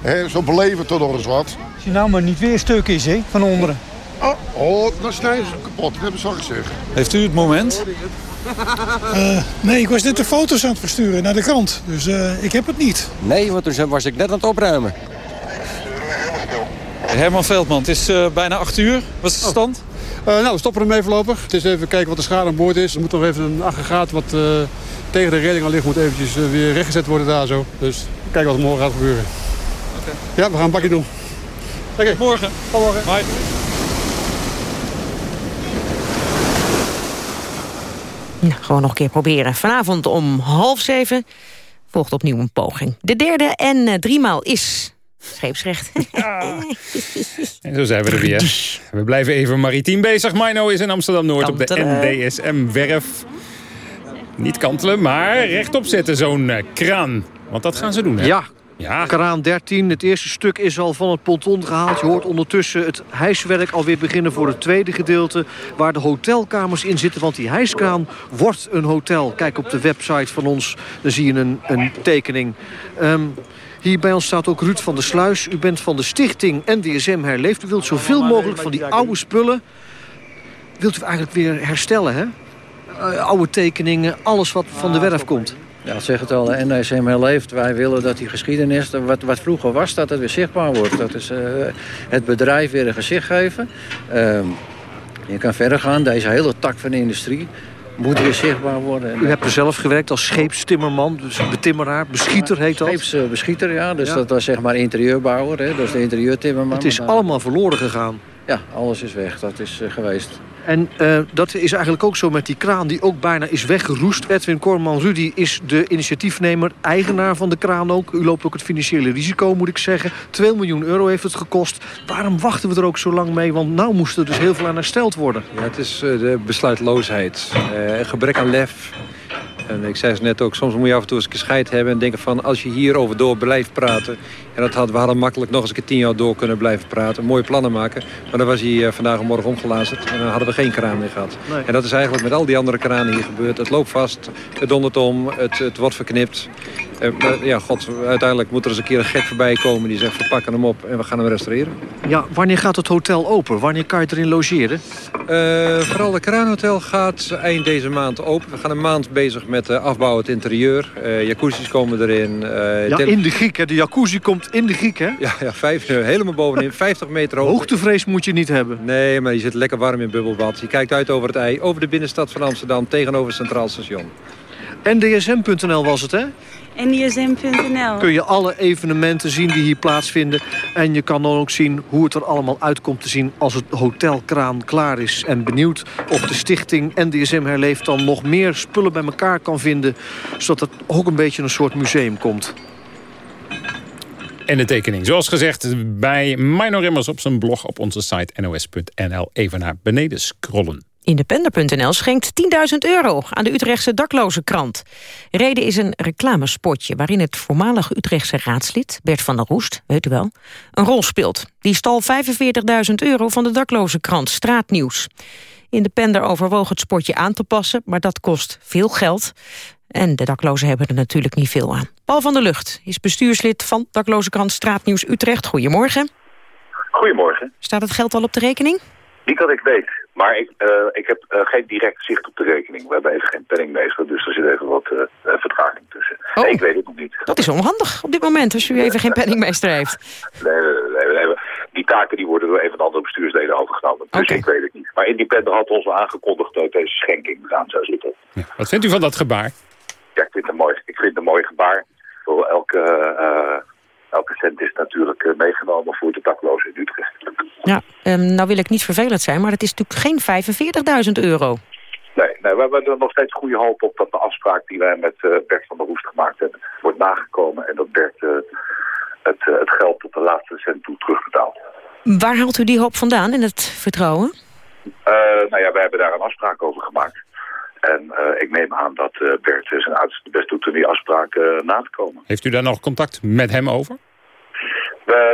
Speaker 22: hè? Zo beleven toch nog eens wat.
Speaker 23: Je nou maar niet weer stuk is, hè, van onderen.
Speaker 22: Oh, oh dan snijden ze hem kapot. Dat hebben ze al gezegd.
Speaker 19: Heeft u het moment?
Speaker 23: Eh, nee, ik was net de foto's aan het versturen naar de krant. Dus eh, ik heb het niet.
Speaker 24: Nee, want toen was ik net aan het opruimen.
Speaker 19: Herman Veldman, het is uh, bijna 8 uur. Wat is de stand?
Speaker 25: Oh. Uh, nou, we stoppen ermee voorlopig. Het is even kijken wat de schade aan boord is. Er moet nog even een aggregaat wat uh, tegen de reling al ligt... moet eventjes weer rechtgezet worden daar zo. Dus kijken wat er morgen gaat gebeuren.
Speaker 19: Oké.
Speaker 25: Ja, we gaan een bakje doen.
Speaker 19: Oké. Okay. Morgen.
Speaker 25: Tot morgen.
Speaker 19: Bye.
Speaker 2: Nou, gewoon nog een keer proberen. Vanavond om half zeven volgt opnieuw een poging. De derde en uh, driemaal is scheepsrecht.
Speaker 3: Ja. en zo zijn we er weer. We blijven even maritiem bezig. Mino is in Amsterdam-Noord op de NDSM-werf. Niet kantelen, maar rechtop zetten zo'n uh, kraan. Want dat gaan ze doen, hè?
Speaker 26: Ja, ja. Kraan 13, het eerste stuk is al van het ponton gehaald. Je hoort ondertussen het hijswerk alweer beginnen voor het tweede gedeelte... waar de hotelkamers in zitten, want die hijskraan wordt een hotel. Kijk op de website van ons, dan zie je een, een tekening. Um, hier bij ons staat ook Ruud van der Sluis. U bent van de stichting NDSM Herleefd. U wilt zoveel mogelijk van die oude spullen... wilt u eigenlijk weer herstellen, hè? Uh, oude tekeningen, alles wat van de werf komt.
Speaker 27: Ja, dat zegt het al, de NSM herleeft. Wij willen dat die geschiedenis, wat, wat vroeger was, dat het weer zichtbaar wordt. Dat is uh, het bedrijf weer een gezicht geven. Uh, je kan verder gaan, deze hele tak van de industrie moet weer zichtbaar worden.
Speaker 26: U hebt er zelf gewerkt als scheepstimmerman, dus betimmeraar, beschieter heet dat?
Speaker 27: Scheepsbeschieter, ja. Dus ja. dat was zeg maar interieurbouwer, hè. dat is de interieurtimmerman.
Speaker 26: Het is allemaal verloren gegaan.
Speaker 27: Ja, alles is weg. Dat is uh, geweest.
Speaker 26: En uh, dat is eigenlijk ook zo met die kraan die ook bijna is weggeroest. Edwin Korman Rudy is de initiatiefnemer, eigenaar van de kraan ook. U loopt ook het financiële risico, moet ik zeggen. 2 miljoen euro heeft het gekost. Waarom wachten we er ook zo lang mee? Want nou moest er dus heel veel aan hersteld worden.
Speaker 27: Ja, het is uh, de besluitloosheid. gebrek aan lef. En ik zei het net ook, soms moet je af en toe eens een scheid hebben... en denken van, als je hierover door blijft praten... en dat hadden, we hadden makkelijk nog eens een tien jaar door kunnen blijven praten... mooie plannen maken, maar dan was hij vandaag en morgen omgelazerd... en dan hadden we geen kraan meer gehad. Nee. En dat is eigenlijk met al die andere kranen hier gebeurd. Het loopt vast, het dondert om, het, het wordt verknipt. Uh, ja, god, uiteindelijk moet er eens een keer een gek voorbij komen... die zegt, we pakken hem op en we gaan hem restaureren.
Speaker 26: Ja, wanneer gaat het hotel open? Wanneer kan je erin logeren?
Speaker 27: Uh, vooral de kraanhotel gaat eind deze maand open. We gaan een maand bezig met uh, afbouwen het interieur. Uh, jacuzzi's komen erin.
Speaker 26: ja, in de Griek, hè? De jacuzzi komt in de Griek, hè?
Speaker 27: Ja, ja vijf, helemaal bovenin, 50 meter hoog.
Speaker 26: Hoogtevrees moet je niet hebben.
Speaker 27: Nee, maar je zit lekker warm in bubbelbad. Je kijkt uit over het ei, over de binnenstad van Amsterdam... tegenover het Centraal Station.
Speaker 26: NDSM.nl was het, hè?
Speaker 24: NDSM.nl.
Speaker 26: Kun je alle evenementen zien die hier plaatsvinden. En je kan dan ook zien hoe het er allemaal uitkomt te zien als het hotelkraan klaar is. En benieuwd of de stichting NDSM Herleeft dan nog meer spullen bij elkaar kan vinden. Zodat het ook een beetje een soort museum komt.
Speaker 3: En de tekening, zoals gezegd, bij Mino Rimmers op zijn blog op onze site nos.nl. Even naar beneden scrollen.
Speaker 2: Independer.nl schenkt 10.000 euro aan de Utrechtse dakloze krant. Reden is een reclamespotje waarin het voormalige Utrechtse raadslid... Bert van der Roest, weet u wel, een rol speelt. Die stal 45.000 euro van de dakloze krant Straatnieuws. Independer overwoog het spotje aan te passen, maar dat kost veel geld. En de daklozen hebben er natuurlijk niet veel aan. Paul van der Lucht is bestuurslid van dakloze krant Straatnieuws Utrecht. Goedemorgen.
Speaker 28: Goedemorgen.
Speaker 2: Staat het geld al op de rekening?
Speaker 28: Niet dat ik weet. Maar ik, uh, ik heb uh, geen direct zicht op de rekening. We hebben even geen penningmeester, dus er zit even wat uh, vertraging tussen.
Speaker 2: Oh,
Speaker 28: nee, ik weet het nog niet.
Speaker 2: Dat is onhandig op dit moment, als u even geen penningmeester heeft.
Speaker 28: Nee, nee, nee, nee, Die taken die worden door een van de andere bestuursleden overgenomen. Dus okay. ik weet het niet. Maar Independent had ons al aangekondigd dat deze schenking aan zou zitten.
Speaker 3: Ja. Wat vindt u van dat gebaar?
Speaker 28: Ja, ik vind het een mooi, ik vind het een mooi gebaar. Voor elke elke cent is natuurlijk uh, meegenomen voor de daklozen in Utrecht.
Speaker 2: Ja, um, nou wil ik niet vervelend zijn, maar het is natuurlijk geen 45.000 euro.
Speaker 28: Nee, nee, we hebben er nog steeds goede hoop op dat de afspraak die wij met uh, Bert van der Roest gemaakt hebben, wordt nagekomen en dat Bert uh, het, het geld tot de laatste cent toe terugbetaalt.
Speaker 2: Waar haalt u die hoop vandaan in het vertrouwen?
Speaker 28: nou ja, wij hebben daar een afspraak over gemaakt. En uh, ik neem aan dat uh, Bert zijn uiterste best doet om die afspraak uh, na te komen.
Speaker 3: Heeft u daar nog contact met hem over?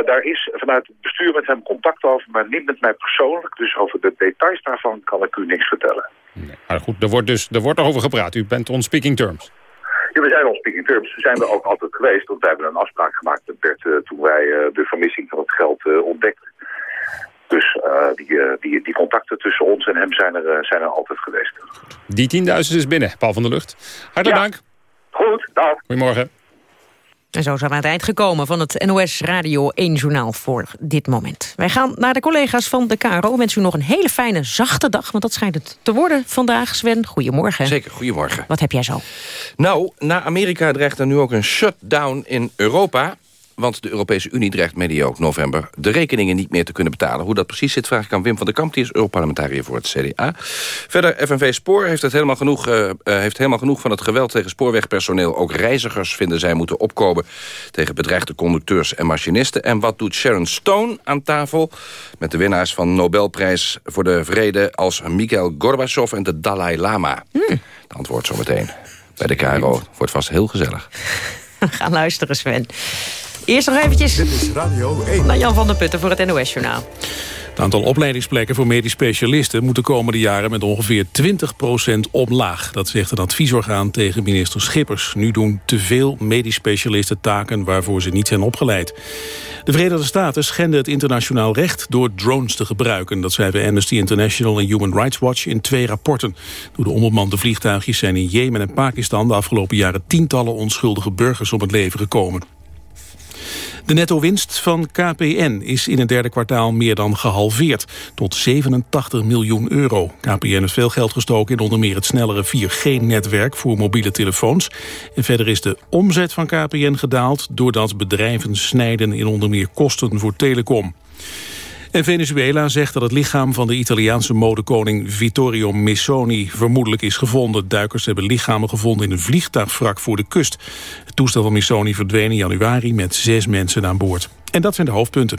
Speaker 28: daar is vanuit het bestuur met hem contact over, maar niet met mij persoonlijk. Dus over de details daarvan kan ik u niks vertellen.
Speaker 3: Nee, maar goed, er wordt dus er wordt over gepraat. U bent on speaking terms.
Speaker 28: Ja, we zijn on speaking terms. Zijn we ook altijd geweest. Want wij hebben een afspraak gemaakt met Bert toen wij de vermissing van het geld ontdekten. Dus uh, die, uh, die, die contacten tussen ons en hem zijn er, uh, zijn er altijd geweest.
Speaker 3: Die 10.000 is binnen, Paul van der Lucht. Hartelijk
Speaker 28: ja.
Speaker 3: dank.
Speaker 28: Goed, dag.
Speaker 3: Goedemorgen.
Speaker 2: En zo zijn we aan het eind gekomen van het NOS Radio 1 Journaal voor dit moment. Wij gaan naar de collega's van de KRO. Ik wens u nog een hele fijne, zachte dag, want dat schijnt het te worden vandaag. Sven, goedemorgen.
Speaker 29: Zeker, goedemorgen.
Speaker 2: Wat heb jij zo?
Speaker 29: Nou, na Amerika dreigt er nu ook een shutdown in Europa. Want de Europese Unie dreigt medio november de rekeningen niet meer te kunnen betalen. Hoe dat precies zit, vraag ik aan Wim van der Kamp. Die is Europarlementariër voor het CDA. Verder, FNV Spoor heeft, het helemaal genoeg, uh, heeft helemaal genoeg van het geweld tegen spoorwegpersoneel. Ook reizigers vinden zij moeten opkomen tegen bedreigde conducteurs en machinisten. En wat doet Sharon Stone aan tafel met de winnaars van Nobelprijs voor de Vrede... als Mikhail Gorbachev en de Dalai Lama? Hmm. Het antwoord zometeen bij de KRO. Wordt vast heel gezellig.
Speaker 2: We gaan luisteren, Sven. Eerst nog eventjes
Speaker 1: Dit is Radio 1.
Speaker 2: naar Jan van der Putten voor het NOS-journaal.
Speaker 4: Het aantal opleidingsplekken voor medisch specialisten... moet de komende jaren met ongeveer 20% omlaag. Dat zegt een adviesorgaan tegen minister Schippers. Nu doen te veel medisch specialisten taken waarvoor ze niet zijn opgeleid. De Verenigde Staten schenden het internationaal recht... door drones te gebruiken. Dat schrijven Amnesty International en Human Rights Watch in twee rapporten. Door de onbemande vliegtuigjes zijn in Jemen en Pakistan... de afgelopen jaren tientallen onschuldige burgers om het leven gekomen. De netto-winst van KPN is in het derde kwartaal meer dan gehalveerd, tot 87 miljoen euro. KPN heeft veel geld gestoken in onder meer het snellere 4G-netwerk voor mobiele telefoons. En verder is de omzet van KPN gedaald doordat bedrijven snijden in onder meer kosten voor telecom. En Venezuela zegt dat het lichaam van de Italiaanse modekoning Vittorio Missoni vermoedelijk is gevonden. Duikers hebben lichamen gevonden in een vliegtuigwrak voor de kust. Het toestel van Missoni verdween in januari met zes mensen aan boord. En dat zijn de hoofdpunten.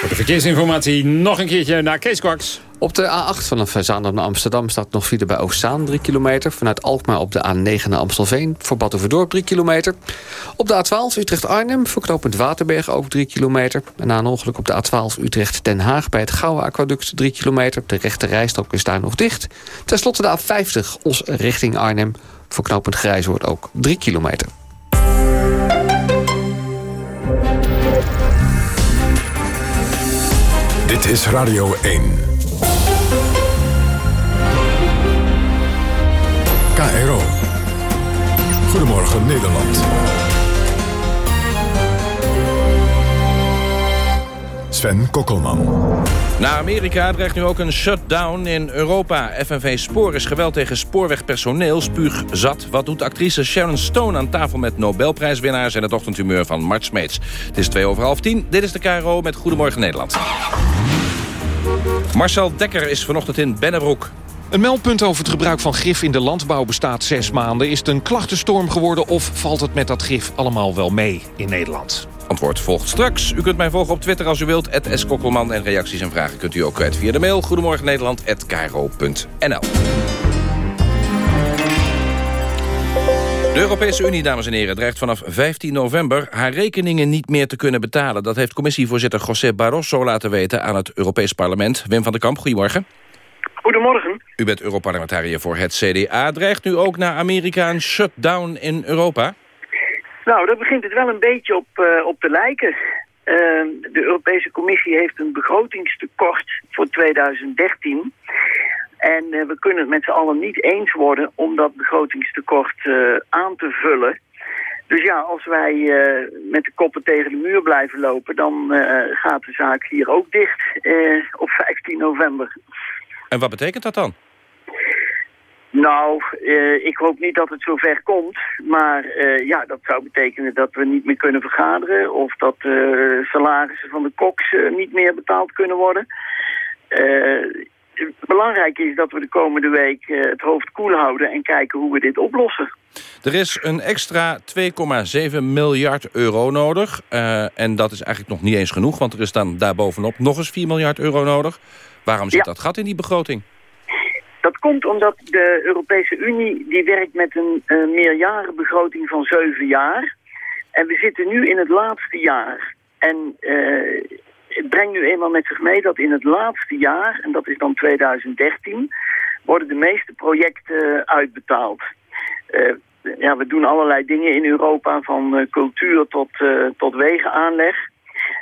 Speaker 3: Voor de verkeersinformatie nog een keertje naar Kees Kwaks.
Speaker 8: Op de A8 vanaf Zaandam naar Amsterdam staat nog file bij Oostzaan 3 kilometer. Vanuit Alkmaar op de A9 naar Amstelveen voor Batuverdorp 3 kilometer. Op de A12 Utrecht-Arnhem voor knooppunt Waterberg ook 3 kilometer. En na een ongeluk op de A12 Utrecht-Den Haag bij het Gouwe Aquaduct 3 kilometer. De rechte rijstrook is daar nog dicht. Ten slotte de A50 Os richting Arnhem voor knooppunt Grijzoord ook 3 kilometer.
Speaker 1: Dit is Radio 1. KRO. Goedemorgen Nederland. Sven Kokkelman.
Speaker 29: Na Amerika dreigt nu ook een shutdown in Europa. FNV Spoor is geweld tegen spoorwegpersoneel. Spuug zat. Wat doet actrice Sharon Stone aan tafel met Nobelprijswinnaars... en het ochtendhumeur van Mart Smeets. Het is twee over half tien. Dit is de KRO met Goedemorgen Nederland. Marcel Dekker is vanochtend in Bennebroek.
Speaker 30: Een meldpunt over het gebruik van gif in de landbouw bestaat zes maanden. Is het een klachtenstorm geworden of valt het met dat gif allemaal wel mee in Nederland?
Speaker 29: Antwoord volgt straks. U kunt mij volgen op Twitter als u wilt. Het Kokkelman en reacties en vragen kunt u ook kwijt via de mail. Goedemorgen Nederland, De Europese Unie, dames en heren, dreigt vanaf 15 november... haar rekeningen niet meer te kunnen betalen. Dat heeft commissievoorzitter José Barroso laten weten... aan het Europees Parlement. Wim van der Kamp, goedemorgen.
Speaker 31: Goedemorgen.
Speaker 29: U bent Europarlementariër voor het CDA. Dreigt nu ook naar Amerika een shutdown in Europa?
Speaker 31: Nou, daar begint het wel een beetje op, uh, op te lijken. Uh, de Europese Commissie heeft een begrotingstekort voor 2013... En uh, we kunnen het met z'n allen niet eens worden om dat begrotingstekort uh, aan te vullen. Dus ja, als wij met de koppen tegen de muur blijven lopen... dan gaat de zaak hier ook dicht op 15 november.
Speaker 29: En wat betekent dat dan?
Speaker 31: Nou, ik hoop niet dat het zover komt. Maar ja, dat zou betekenen dat we niet meer kunnen vergaderen... of dat de salarissen van de koks niet meer betaald kunnen worden belangrijk is dat we de komende week uh, het hoofd koel houden... en kijken hoe we dit oplossen.
Speaker 29: Er is een extra 2,7 miljard euro nodig. Uh, en dat is eigenlijk nog niet eens genoeg, want er is dan daarbovenop nog eens 4 miljard euro nodig. Waarom zit ja. dat gat in die begroting?
Speaker 31: Dat komt omdat de Europese Unie die werkt met een uh, meerjarenbegroting van 7 jaar. En we zitten nu in het laatste jaar. En het brengt nu eenmaal met zich mee dat in het laatste jaar, en dat is dan 2013, worden de meeste projecten uitbetaald. Uh, ja, we doen allerlei dingen in Europa, van uh, cultuur tot, uh, tot wegenaanleg.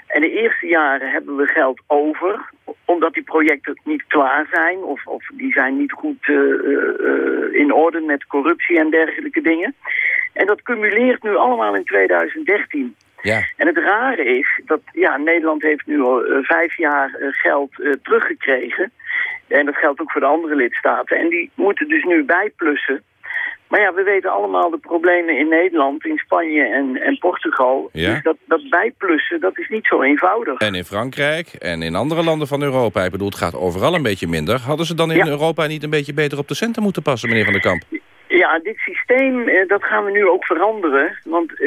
Speaker 31: En de eerste jaren hebben we geld over, omdat die projecten niet klaar zijn... of, of die zijn niet goed in orde met corruptie en dergelijke dingen. En dat cumuleert nu allemaal in 2013.
Speaker 29: Ja.
Speaker 31: En het rare is dat ja, Nederland heeft nu al eh, vijf jaar eh, geld eh, teruggekregen. En dat geldt ook voor de andere lidstaten. En die moeten dus nu bijplussen. Maar ja, we weten allemaal de problemen in Nederland, in Spanje en, en Portugal.
Speaker 29: Ja.
Speaker 31: Dus dat, dat bijplussen, dat is niet zo eenvoudig.
Speaker 29: En in Frankrijk en in andere landen van Europa, ik bedoel, het gaat overal een beetje minder. Hadden ze dan in
Speaker 31: Ja.
Speaker 29: Europa niet een beetje beter op de centen moeten passen, meneer Van der Kamp?
Speaker 31: Ja, dit systeem, eh, dat gaan we nu ook veranderen. Want eh,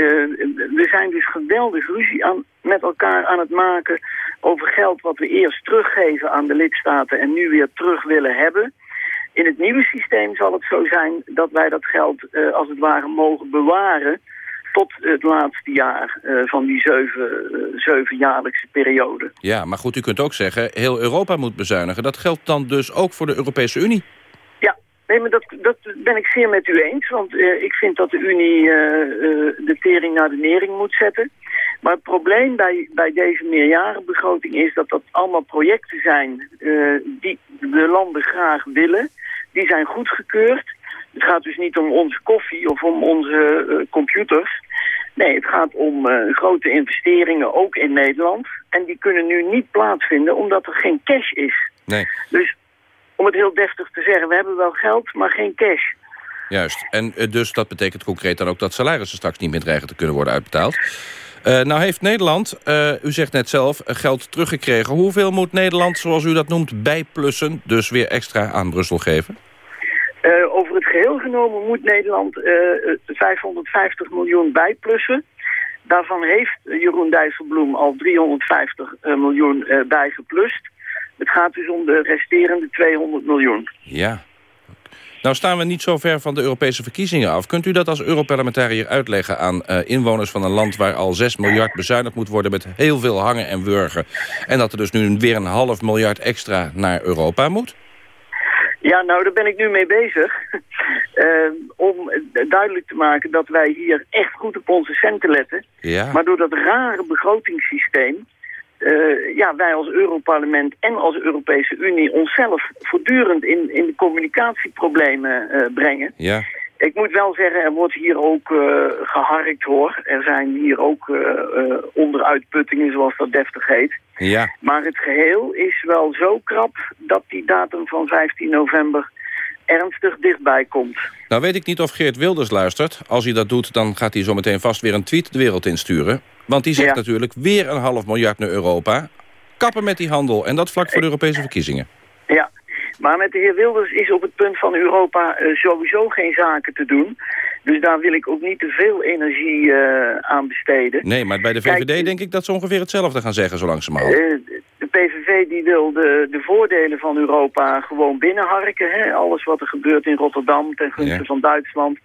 Speaker 31: we zijn dus geweldig ruzie aan, met elkaar aan het maken over geld wat we eerst teruggeven aan de lidstaten en nu weer terug willen hebben. In het nieuwe systeem zal het zo zijn dat wij dat geld eh, als het ware mogen bewaren tot het laatste jaar eh, van die zeven, eh, zevenjaarlijkse periode.
Speaker 29: Ja, maar goed, u kunt ook zeggen, heel Europa moet bezuinigen. Dat geldt dan dus ook voor de Europese Unie.
Speaker 31: Ja, nee, maar dat, dat ben ik zeer met u eens. Want ik vind dat de Unie de tering naar de nering moet zetten. Maar het probleem bij, bij deze meerjarenbegroting is dat dat allemaal projecten zijn die de landen graag willen. Die zijn goedgekeurd. Het gaat dus niet om onze koffie of om onze eh, computers. Nee, het gaat om eh, grote investeringen, ook in Nederland. En die kunnen nu niet plaatsvinden omdat er geen cash is.
Speaker 29: Nee,
Speaker 31: Dus om het heel deftig te zeggen, we hebben wel geld, maar geen cash.
Speaker 29: juist. En eh, dus dat betekent concreet dan ook dat salarissen straks niet meer dreigen te kunnen worden uitbetaald. Nou heeft Nederland, u zegt net zelf, geld teruggekregen. Hoeveel moet Nederland, zoals u dat noemt, bijplussen, dus weer extra aan Brussel geven?
Speaker 31: Eh, over het geheel genomen moet Nederland eh, eh, 550 miljoen bijplussen. Daarvan heeft Jeroen Dijsselbloem al 350 eh, miljoen bijgeplust. Het gaat dus om de resterende 200 miljoen.
Speaker 29: Ja. Nou staan we niet zo ver van de Europese verkiezingen af. Kunt u dat als Europarlementariër uitleggen aan inwoners van een land... waar al 6 miljard bezuinigd moet worden met heel veel hangen en wurgen... en dat er dus nu weer een half miljard extra naar Europa moet?
Speaker 31: Ja, nou, daar ben ik nu mee bezig. Eh, om duidelijk te maken dat wij hier echt goed op onze centen letten.
Speaker 29: Ja.
Speaker 31: Maar door dat rare begrotingssysteem... eh, ja, wij als Europarlement en als Europese Unie onszelf voortdurend in, in de communicatieproblemen eh, brengen.
Speaker 29: Ja.
Speaker 31: Ik moet wel zeggen, er wordt hier ook eh, geharkt hoor. Er zijn hier ook eh, eh, onderuitputtingen, zoals dat deftig heet.
Speaker 29: Ja.
Speaker 31: Maar het geheel is wel zo krap dat die datum van 15 november ernstig dichtbij komt.
Speaker 29: Nou weet ik niet of Geert Wilders luistert. Als hij dat doet, dan gaat hij zometeen vast weer een tweet de wereld insturen. Want die zegt
Speaker 31: Ja.
Speaker 29: natuurlijk weer een half miljard naar Europa. Kappen met die handel. En dat vlak voor de Europese verkiezingen.
Speaker 31: Ja, maar met de heer Wilders is op het punt van Europa eh, sowieso geen zaken te doen. Dus daar wil ik ook niet te veel energie eh, aan besteden.
Speaker 29: Nee, maar bij de
Speaker 31: Kijk,
Speaker 29: VVD denk ik dat ze ongeveer hetzelfde gaan zeggen zo langzamerhand.
Speaker 31: Eh, de PVV die wil de, de voordelen van Europa gewoon binnenharken. Hè? Alles wat er gebeurt in Rotterdam ten gunste
Speaker 29: Ja.
Speaker 31: van Duitsland.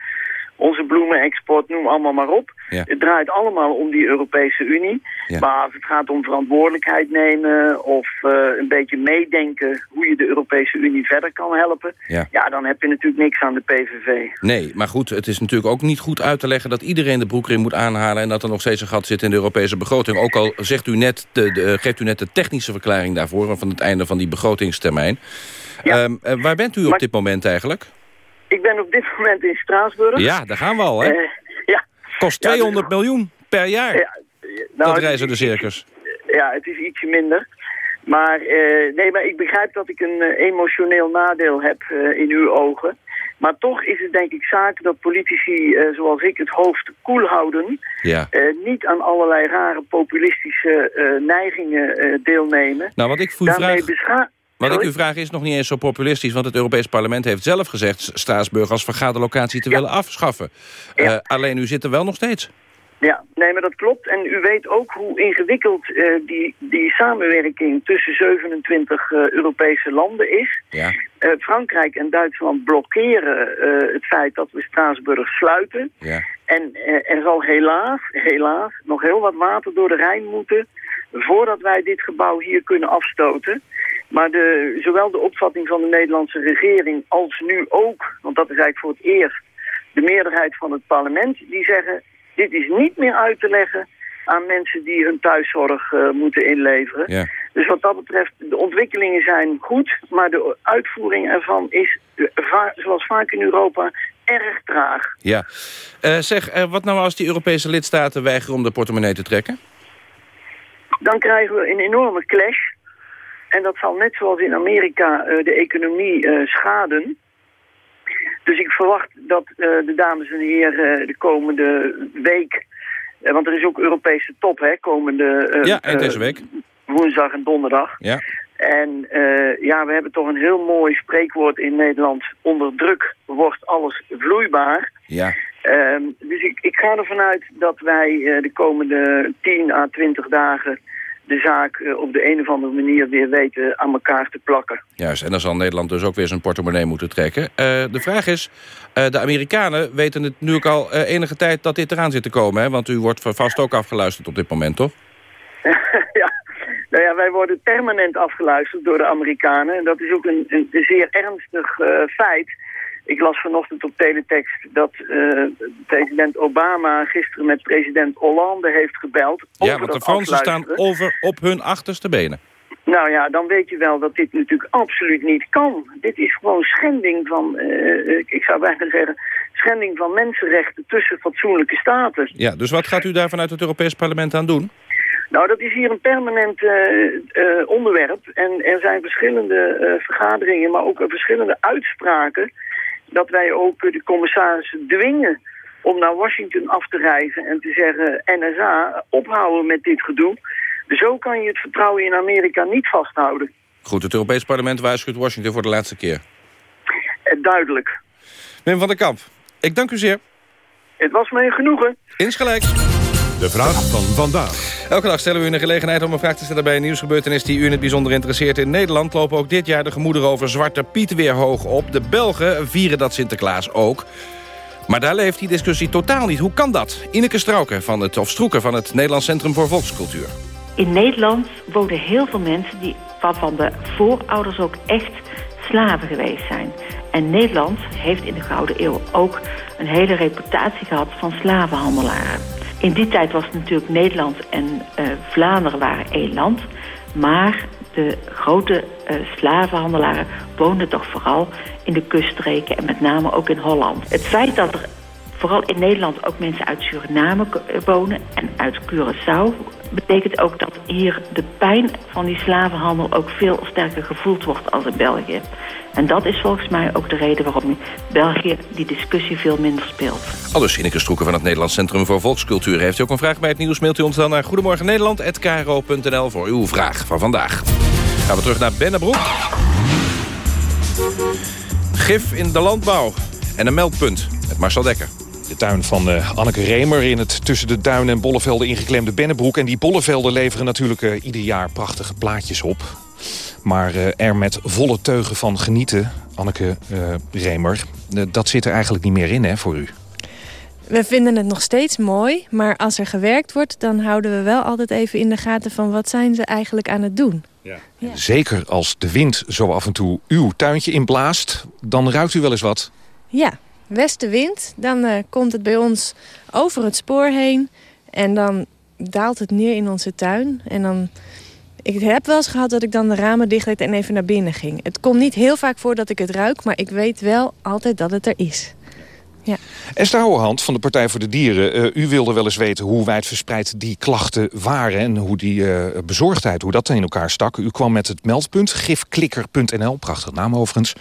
Speaker 31: Onze bloemenexport, noem allemaal maar op.
Speaker 29: Ja.
Speaker 31: Het draait allemaal om die Europese Unie.
Speaker 29: Ja.
Speaker 31: Maar als het gaat om verantwoordelijkheid nemen of eh, een beetje meedenken hoe je de Europese Unie verder kan helpen.
Speaker 29: Ja.
Speaker 31: Ja, dan heb je natuurlijk niks aan de PVV.
Speaker 29: Nee, maar goed, het is natuurlijk ook niet goed uit te leggen... dat iedereen de broek erin moet aanhalen... en dat er nog steeds een gat zit in de Europese begroting. Ook al zegt u net de, de, geeft u net de technische verklaring daarvoor... van het einde van die begrotingstermijn. Ehm, eh, waar bent u op
Speaker 31: Maar-
Speaker 29: dit moment eigenlijk?
Speaker 31: Ik ben op dit moment in Straatsburg.
Speaker 29: Ja, daar gaan we al, hè?
Speaker 31: Eh, ja.
Speaker 29: Kost
Speaker 31: Ja, dus-
Speaker 29: 200 miljoen per jaar,
Speaker 31: Ja, nou,
Speaker 29: dat reizen de circus.
Speaker 31: Ja, het is ietsje minder. Maar, eh, nee, maar ik begrijp dat ik een eh, emotioneel nadeel heb in uw ogen. Maar toch is het denk ik zaak dat politici zoals ik het hoofd koel houden.
Speaker 29: Ja.
Speaker 31: niet aan allerlei rare populistische neigingen deelnemen.
Speaker 29: Nou, wat ik voor u
Speaker 31: Daarmee
Speaker 29: vraag... Wat ik u vraag is nog niet eens zo populistisch... want het Europees Parlement heeft zelf gezegd... Straatsburg als vergaderlocatie te willen afschaffen. Eh, alleen u zit er wel nog steeds.
Speaker 31: Ja, nee, maar dat klopt. En u weet ook hoe ingewikkeld eh, die, die samenwerking tussen 27 eh, Europese landen is.
Speaker 29: Ja.
Speaker 31: Frankrijk en Duitsland blokkeren het feit dat we Straatsburg sluiten.
Speaker 29: Ja.
Speaker 31: En er zal helaas, helaas nog heel wat water door de Rijn moeten... voordat wij dit gebouw hier kunnen afstoten. Maar de, zowel de opvatting van de Nederlandse regering als nu ook... want dat is eigenlijk voor het eerst de meerderheid van het parlement... die zeggen, dit is niet meer uit te leggen aan mensen die hun thuiszorg eh, moeten inleveren.
Speaker 29: Ja.
Speaker 31: Dus wat dat betreft, de ontwikkelingen zijn goed, maar de uitvoering ervan is, eh, va- zoals vaak in Europa, erg traag.
Speaker 29: Ja. Uh, zeg, uh, wat nou als die Europese lidstaten weigeren om de portemonnee te trekken?
Speaker 31: Dan krijgen we een enorme clash. En dat zal net zoals in Amerika uh, de economie schaden. Dus ik verwacht dat de dames en heren de komende week... want er is ook Europese top, hè, komende...
Speaker 29: ja, deze week.
Speaker 31: Woensdag en donderdag.
Speaker 29: Ja.
Speaker 31: En uh, ja, we hebben toch een heel mooi spreekwoord in Nederland. Onder druk wordt alles vloeibaar.
Speaker 29: Ja.
Speaker 31: Uh, dus ik, ik ga ervan uit dat wij uh, de komende 10 à 20 dagen de zaak uh, op de een of andere manier weer weten aan elkaar te plakken.
Speaker 29: Juist, en dan zal Nederland dus ook weer zijn portemonnee moeten trekken. de vraag is, de Amerikanen weten het nu ook al enige tijd dat dit eraan zit te komen. Hè? Want u wordt vast ook afgeluisterd op dit moment, toch?
Speaker 31: ja, nou ja, wij worden permanent afgeluisterd door de Amerikanen. En dat is ook een, een, zeer ernstig feit. Ik las vanochtend op teletext dat uh, president Obama gisteren met president Hollande heeft gebeld.
Speaker 29: Ja, want de Fransen staan over op hun achterste benen.
Speaker 31: Nou ja, dan weet je wel dat dit natuurlijk absoluut niet kan. Dit is gewoon schending van, uh, ik zou bijna zeggen, schending van mensenrechten tussen fatsoenlijke staten.
Speaker 29: Ja, dus wat gaat u daar vanuit het Europees Parlement aan doen?
Speaker 31: Nou, dat is hier een permanent uh, uh, onderwerp. En er zijn verschillende vergaderingen, maar ook verschillende uitspraken... dat wij ook de commissarissen dwingen om naar Washington af te reizen... en te zeggen, NSA, ophouden met dit gedoe. Zo kan je het vertrouwen in Amerika niet vasthouden.
Speaker 29: Goed, het Europees Parlement waarschuwt Washington voor de laatste keer.
Speaker 31: duidelijk.
Speaker 29: Wim van der Kamp, ik dank u zeer.
Speaker 31: Het was me genoegen.
Speaker 29: Insgelijks.
Speaker 1: De vraag van vandaag.
Speaker 29: Elke dag stellen we u een gelegenheid om een vraag te stellen bij een nieuwsgebeurtenis die u in het bijzonder interesseert. In Nederland lopen ook dit jaar de gemoederen over Zwarte Piet weer hoog op. De Belgen vieren dat Sinterklaas ook. Maar daar leeft die discussie totaal niet. Hoe kan dat? Ineke Strauken van het, of Stroeken van het Nederlands Centrum voor Volkscultuur.
Speaker 32: In Nederland wonen heel veel mensen die, waarvan de voorouders ook echt slaven geweest zijn. En Nederland heeft in de Gouden Eeuw ook een hele reputatie gehad van slavenhandelaren. In die tijd was natuurlijk Nederland en uh, Vlaanderen waren één land. Maar de grote uh, slavenhandelaren woonden toch vooral in de kuststreken en met name ook in Holland. Het feit dat er vooral in Nederland ook mensen uit Suriname wonen en uit Curaçao... betekent ook dat hier de pijn van die slavenhandel ook veel sterker gevoeld wordt als in België. En dat is volgens mij ook de reden waarom België die discussie veel minder speelt.
Speaker 29: Alles Ineke Stroeken van het Nederlands Centrum voor Volkscultuur. Heeft u ook een vraag bij het nieuws, mailt u ons dan naar goedemorgennederland.kro.nl voor uw vraag van vandaag. Gaan we terug naar Bennebroek. Gif in de landbouw en een meldpunt met Marcel Dekker.
Speaker 30: Tuin van uh, Anneke Remer in het tussen de duinen en bollevelden ingeklemde Bennebroek. En die bollevelden leveren natuurlijk uh, ieder jaar prachtige plaatjes op. Maar uh, er met volle teugen van genieten, Anneke Remer, dat zit er eigenlijk niet meer in hè, voor u.
Speaker 33: We vinden het nog steeds mooi, maar als er gewerkt wordt... dan houden we wel altijd even in de gaten van wat zijn ze eigenlijk aan het doen.
Speaker 30: Ja. ja. Zeker als de wind zo af en toe uw tuintje inblaast, dan ruikt u wel eens wat.
Speaker 33: Ja, westenwind, dan uh, komt het bij ons over het spoor heen... en dan daalt het neer in onze tuin. En dan, ik heb wel eens gehad dat ik dan de ramen dicht deed en even naar binnen ging. Het komt niet heel vaak voor dat ik het ruik, maar ik weet wel altijd dat het er is. Ja.
Speaker 30: Esther Houwehand van de Partij voor de Dieren. Uh, u wilde wel eens weten hoe wijdverspreid die klachten waren... en hoe die uh, bezorgdheid, hoe dat in elkaar stak. U kwam met het meldpunt, gifklikker.nl, prachtig naam overigens.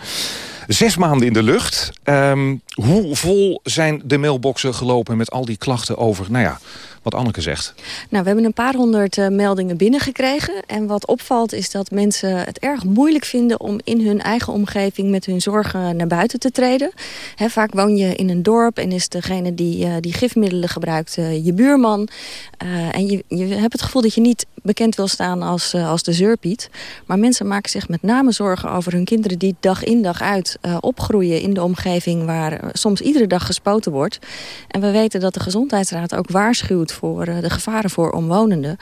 Speaker 30: Zes maanden in de lucht. Um, hoe vol zijn de mailboxen gelopen met al die klachten over... nou ja, wat Anneke zegt.
Speaker 33: Nou, we hebben een paar honderd uh, meldingen binnengekregen. En wat opvalt is dat mensen het erg moeilijk vinden... om in hun eigen omgeving met hun zorgen naar buiten te treden. Vaak woon je in een dorp en is degene die, uh, die gifmiddelen gebruikt uh, je buurman. en je, je hebt het gevoel dat je niet bekend wil staan als, als de zeurpiet. Maar mensen maken zich met name zorgen over hun kinderen... die dag in dag uit opgroeien in de omgeving... waar soms iedere dag gespoten wordt. En we weten dat de Gezondheidsraad ook waarschuwt voor uh, de gevaren voor omwonenden.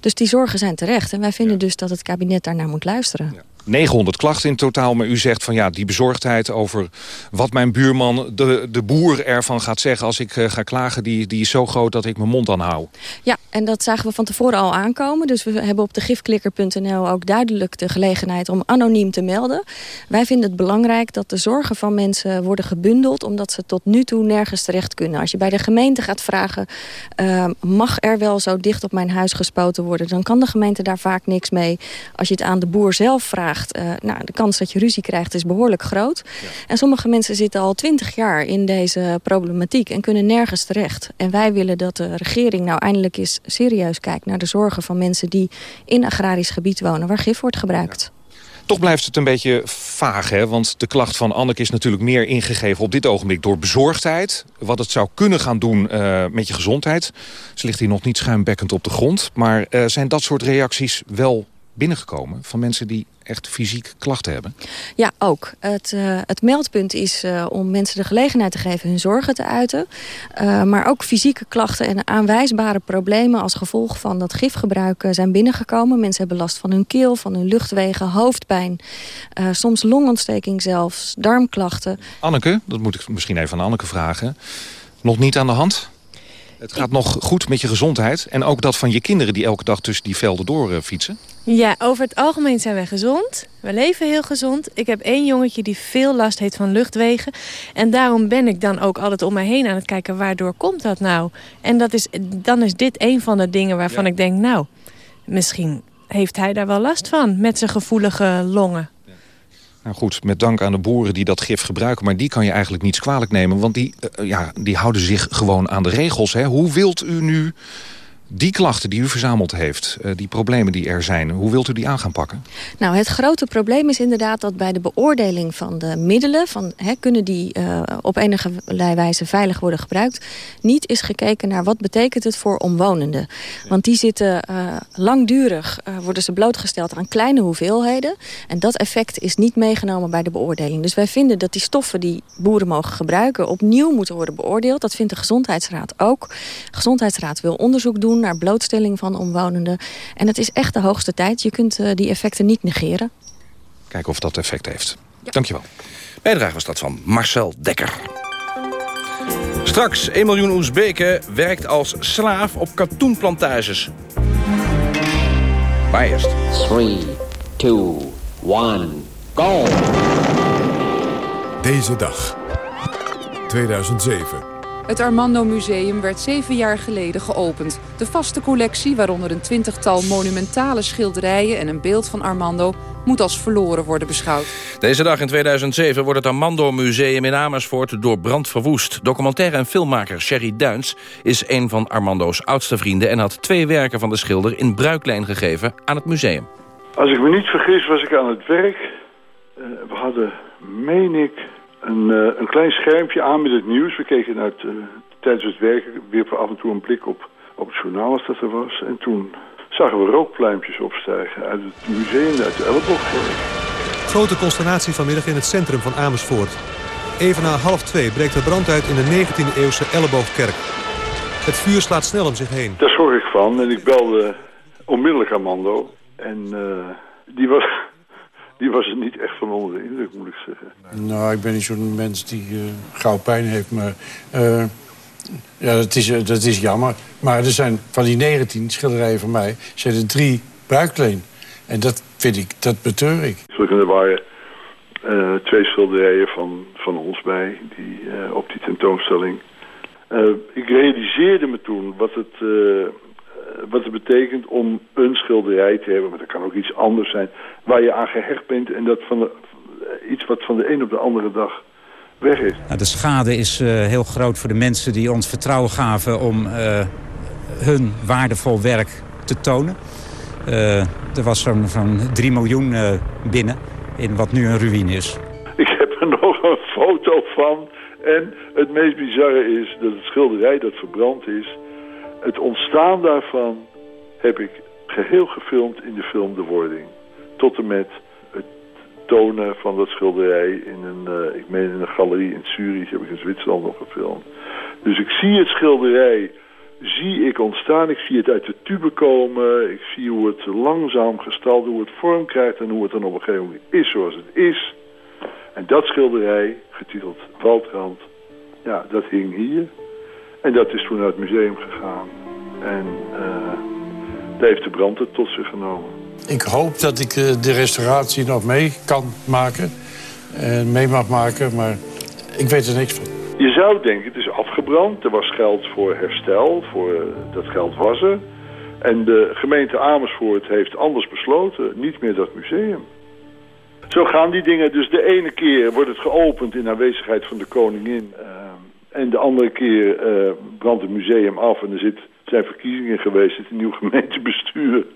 Speaker 33: Dus die zorgen zijn terecht. En wij vinden ja. dus dat het kabinet daarnaar moet luisteren. Ja.
Speaker 30: 900 klachten in totaal, maar u zegt van ja, die bezorgdheid over wat mijn buurman, de, de boer ervan gaat zeggen als ik uh, ga klagen, die, die is zo groot dat ik mijn mond aan hou.
Speaker 33: Ja, en dat zagen we van tevoren al aankomen. Dus we hebben op de gifklikker.nl ook duidelijk de gelegenheid om anoniem te melden. Wij vinden het belangrijk dat de zorgen van mensen worden gebundeld, omdat ze tot nu toe nergens terecht kunnen. Als je bij de gemeente gaat vragen, uh, mag er wel zo dicht op mijn huis gespoten worden, dan kan de gemeente daar vaak niks mee. Als je het aan de boer zelf vraagt, uh, nou, de kans dat je ruzie krijgt is behoorlijk groot. Ja. En sommige mensen zitten al twintig jaar in deze problematiek en kunnen nergens terecht. En wij willen dat de regering nou eindelijk eens serieus kijkt naar de zorgen van mensen die in agrarisch gebied wonen waar gif wordt gebruikt.
Speaker 30: Ja. Toch blijft het een beetje vaag, hè? want de klacht van Anneke is natuurlijk meer ingegeven op dit ogenblik door bezorgdheid. Wat het zou kunnen gaan doen uh, met je gezondheid. Ze ligt hier nog niet schuimbekkend op de grond. Maar uh, zijn dat soort reacties wel binnengekomen van mensen die echt fysiek klachten hebben?
Speaker 33: Ja, ook. Het, uh, het meldpunt is uh, om mensen de gelegenheid te geven hun zorgen te uiten. Uh, maar ook fysieke klachten en aanwijsbare problemen als gevolg van dat gifgebruik zijn binnengekomen. Mensen hebben last van hun keel, van hun luchtwegen, hoofdpijn. soms longontsteking zelfs, darmklachten.
Speaker 30: Anneke, dat moet ik misschien even aan Anneke vragen. Nog niet aan de hand? Het gaat nog goed met je gezondheid. En ook dat van je kinderen die elke dag tussen die velden door uh, fietsen.
Speaker 34: Ja, over het algemeen zijn wij gezond. We leven heel gezond. Ik heb één jongetje die veel last heeft van luchtwegen. En daarom ben ik dan ook altijd om mij heen aan het kijken... waardoor komt dat nou? En dat is, dan is dit een van de dingen waarvan ja. ik denk... nou, misschien heeft hij daar wel last van met zijn gevoelige longen.
Speaker 30: Nou goed, met dank aan de boeren die dat gif gebruiken... maar die kan je eigenlijk niets kwalijk nemen... want die, uh, ja, die houden zich gewoon aan de regels. Hè? Hoe wilt u nu die klachten die u verzameld heeft, uh, die problemen die er zijn... hoe wilt u die aan gaan pakken?
Speaker 33: Nou, het grote probleem is inderdaad dat bij de beoordeling van de middelen... Van, hè, kunnen die uh, op enige wijze veilig worden gebruikt... niet is gekeken naar wat betekent het voor omwonenden. Want die zitten uh, langdurig, worden ze blootgesteld aan kleine hoeveelheden... en dat effect is niet meegenomen bij de beoordeling. Dus wij vinden dat die stoffen die boeren mogen gebruiken... opnieuw moeten worden beoordeeld. Dat vindt de Gezondheidsraad ook. De Gezondheidsraad wil onderzoek doen naar blootstelling van omwonenden. En het is echt de hoogste tijd. Je kunt uh, die effecten niet negeren.
Speaker 30: Kijken of dat effect heeft. Ja. Dankjewel.
Speaker 29: Bijdrage was dat van Marcel Dekker. Straks 1 miljoen Oezbeken werkt als slaaf op katoenplantages. Maar eerst.
Speaker 35: 3, 2, 1, go!
Speaker 1: Deze dag. 2007.
Speaker 36: Het Armando Museum werd zeven jaar geleden geopend. De vaste collectie, waaronder een twintigtal monumentale schilderijen... en een beeld van Armando, moet als verloren worden beschouwd.
Speaker 29: Deze dag in 2007 wordt het Armando Museum in Amersfoort door brand verwoest. Documentaire en filmmaker Sherry Duins is een van Armando's oudste vrienden... en had twee werken van de schilder in bruiklijn gegeven aan het museum.
Speaker 37: Als ik me niet vergis was ik aan het werk. Uh, we hadden, meen ik een, uh, een klein schermpje aan met het nieuws. We keken uit, uh, tijdens het werken wierpen af en toe een blik op, op het journaal als dat er was. En toen zagen we rookpluimpjes opstijgen uit het museum, uit de Elleboogkerk.
Speaker 38: Grote consternatie vanmiddag in het centrum van Amersfoort. Even na half twee breekt er brand uit in de 19e eeuwse Elleboogkerk. Het vuur slaat snel om zich heen.
Speaker 37: Daar schrok ik van en ik belde onmiddellijk aan Mando. En uh, die was die was er niet echt van onder de indruk, moet ik zeggen.
Speaker 39: Nou, ik ben niet zo'n mens die uh, gauw pijn heeft, maar... Uh, ja, dat is, uh, dat is jammer. Maar er zijn van die 19 schilderijen van mij... zijn er drie bruikleen. En dat vind ik, dat betreur ik.
Speaker 37: Er waren twee schilderijen van, van ons bij, die, op die tentoonstelling. ik realiseerde me toen wat het wat het betekent om een schilderij te hebben, maar dat kan ook iets anders zijn, waar je aan gehecht bent en dat van de, iets wat van de een op de andere dag weg is.
Speaker 40: Nou, de schade is uh, heel groot voor de mensen die ons vertrouwen gaven om uh, hun waardevol werk te tonen. Uh, er was zo'n zo 3 miljoen binnen in wat nu een ruïne is.
Speaker 37: Ik heb er nog een foto van en het meest bizarre is dat het schilderij dat verbrand is het ontstaan daarvan heb ik geheel gefilmd in de film De Wording. Tot en met het tonen van dat schilderij in een, uh, ik meen in een galerie in Zurich, heb ik in Zwitserland nog gefilmd. Dus ik zie het schilderij zie ik ontstaan. Ik zie het uit de tube komen. Ik zie hoe het langzaam gestald, hoe het vorm krijgt en hoe het dan op een gegeven moment is zoals het is. En dat schilderij, getiteld Waldrand, ja, dat hing hier. En dat is toen naar het museum gegaan. En uh, daar heeft de brand het tot zich genomen.
Speaker 39: Ik hoop dat ik eh, de restauratie nog mee kan maken. En mee mag maken, maar ik weet er niks van.
Speaker 37: Je zou denken, het is afgebrand. Er was geld voor herstel, voor, uh, dat geld was er. En de gemeente Amersfoort heeft anders besloten. Niet meer dat museum. Zo gaan die dingen. Dus de ene keer wordt het geopend in aanwezigheid van de koningin. Uh, en de andere keer uh, brandt het museum af en er zit, zijn verkiezingen geweest. Er zit een nieuw gemeentebestuur.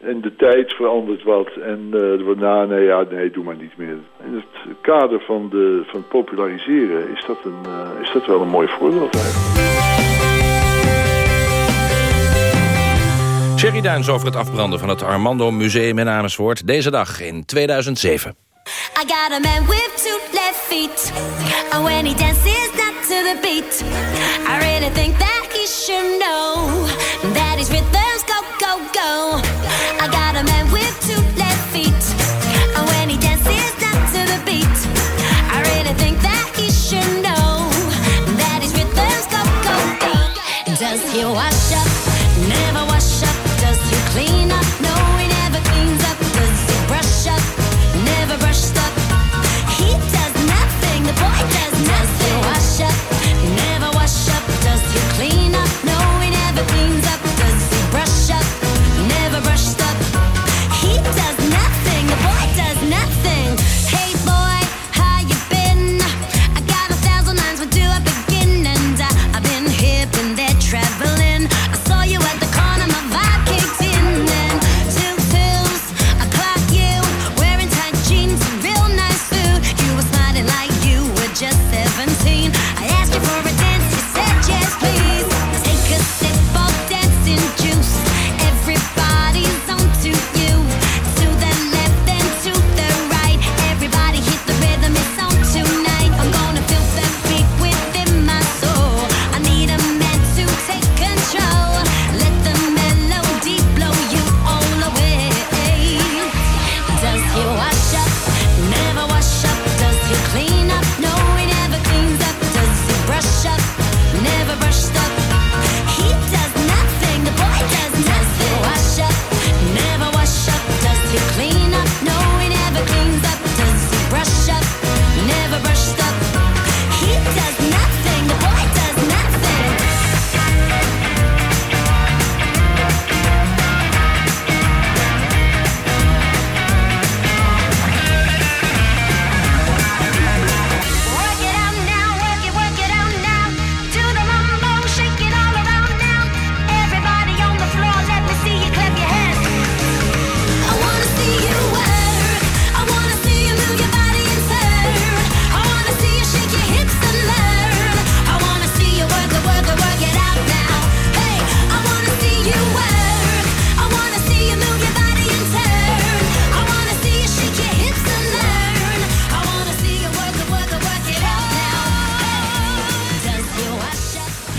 Speaker 37: En de tijd verandert wat. En uh, er wordt, nou, nee, ja, nee, doe maar niet meer. In het kader van, de, van het populariseren is dat, een, uh, is dat wel een mooi voorbeeld eigenlijk.
Speaker 41: Sherry Duins over het afbranden van het Armando Museum in Amersfoort. Deze dag in 2007. I got a man with two left feet And when he dances not to the beat. I really think that he should know That his rhythms go, go, go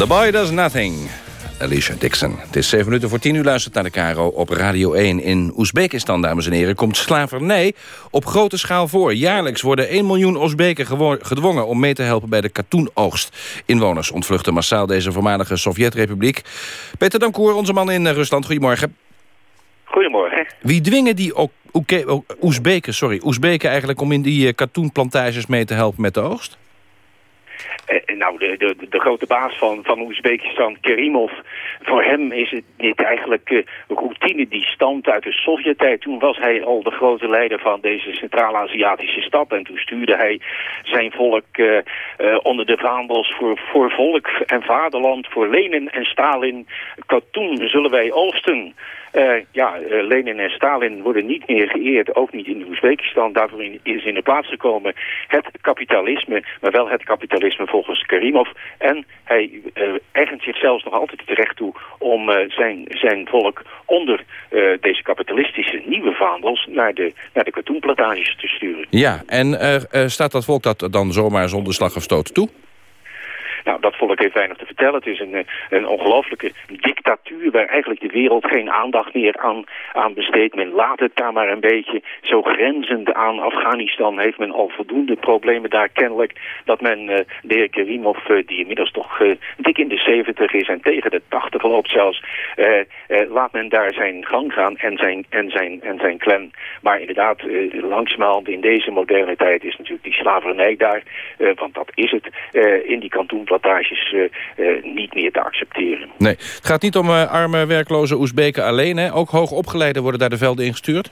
Speaker 41: The Boy Does Nothing. Alicia Dixon. Het is 7 minuten voor 10 uur luistert naar de Caro op Radio 1. In Oezbekistan, dames en heren, komt slavernij op grote schaal voor. Jaarlijks worden 1 miljoen Oezbeken gedwongen om mee te helpen bij de katoenoogst. Inwoners ontvluchten massaal deze voormalige Sovjet-republiek. Peter Dankoer, onze man in Rusland, goedemorgen.
Speaker 42: Goedemorgen.
Speaker 41: Wie dwingen die Oezbeken, sorry, Oezbeken eigenlijk om in die eh, katoenplantages mee te helpen met de oogst?
Speaker 42: Eh, nou, de, de, de grote baas van, van Oezbekistan, Kerimov, voor hem is het dit eigenlijk eh, routine die stamt uit de Sovjet-tijd. Toen was hij al de grote leider van deze Centraal-Aziatische stad en toen stuurde hij zijn volk eh, eh, onder de vaandels voor, voor volk en vaderland, voor Lenin en Stalin. Katoen zullen wij oogsten. Eh, ja, eh, Lenin en Stalin worden niet meer geëerd, ook niet in Oezbekistan. Daarvoor in- is in de plaats gekomen het kapitalisme, maar wel het kapitalisme volgens Karimov. En hij eh eigent zich zelfs nog altijd terecht toe om zijn, zijn volk onder deze kapitalistische nieuwe vaandels naar de, naar de katoenplantages te sturen.
Speaker 41: Ja, en staat dat volk dat dan zomaar zonder slag of stoot toe?
Speaker 42: Nou, dat volk heeft weinig te vertellen. Het is een, een ongelooflijke dictatuur waar eigenlijk de wereld geen aandacht meer aan, aan besteedt. Men laat het daar maar een beetje zo grenzend aan Afghanistan heeft men al voldoende problemen daar kennelijk dat men uh, de Kerimov, die inmiddels toch dik in de 70 is en tegen de 80 loopt zelfs, laat men daar zijn gang gaan en zijn, en zijn, en zijn clan. Maar inderdaad, langzamerhand in deze moderne tijd is natuurlijk die slavernij daar, want dat is het, in die kantoenplantages niet meer te accepteren.
Speaker 29: Nee, het gaat niet om arme werkloze Oezbeken alleen, hè? ook hoogopgeleiden worden daar de velden ingestuurd?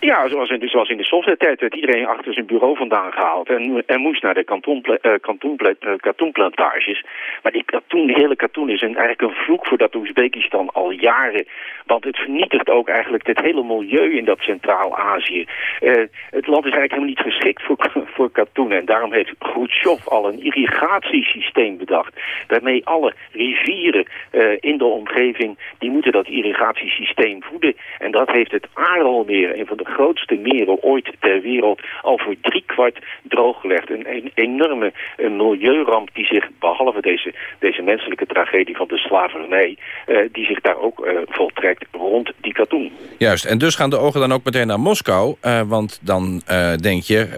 Speaker 42: Ja, zoals in, zoals in de Sovjet-tijd werd iedereen achter zijn bureau vandaan gehaald en, en moest naar de kantoenpla, uh, katoenplantages. Maar die, katoen, die hele katoen is eigenlijk een vloek voor dat Oezbekistan al jaren. Want het vernietigt ook eigenlijk het hele milieu in dat Centraal-Azië. Uh, het land is eigenlijk helemaal niet geschikt voor, voor katoen. En daarom heeft Khrushchev al een irrigatiesysteem bedacht. Waarmee alle rivieren uh, in de omgeving, die moeten dat irrigatiesysteem voeden. En dat heeft het Aardelmeer, een van de grootste meren ooit ter wereld al voor driekwart drooggelegd. Een, een enorme een milieuramp die zich, behalve deze, deze menselijke tragedie van de slavernij, uh, die zich daar ook uh, voltrekt rond die katoen.
Speaker 29: Juist, en dus gaan de ogen dan ook meteen naar Moskou. Uh, want dan denk je,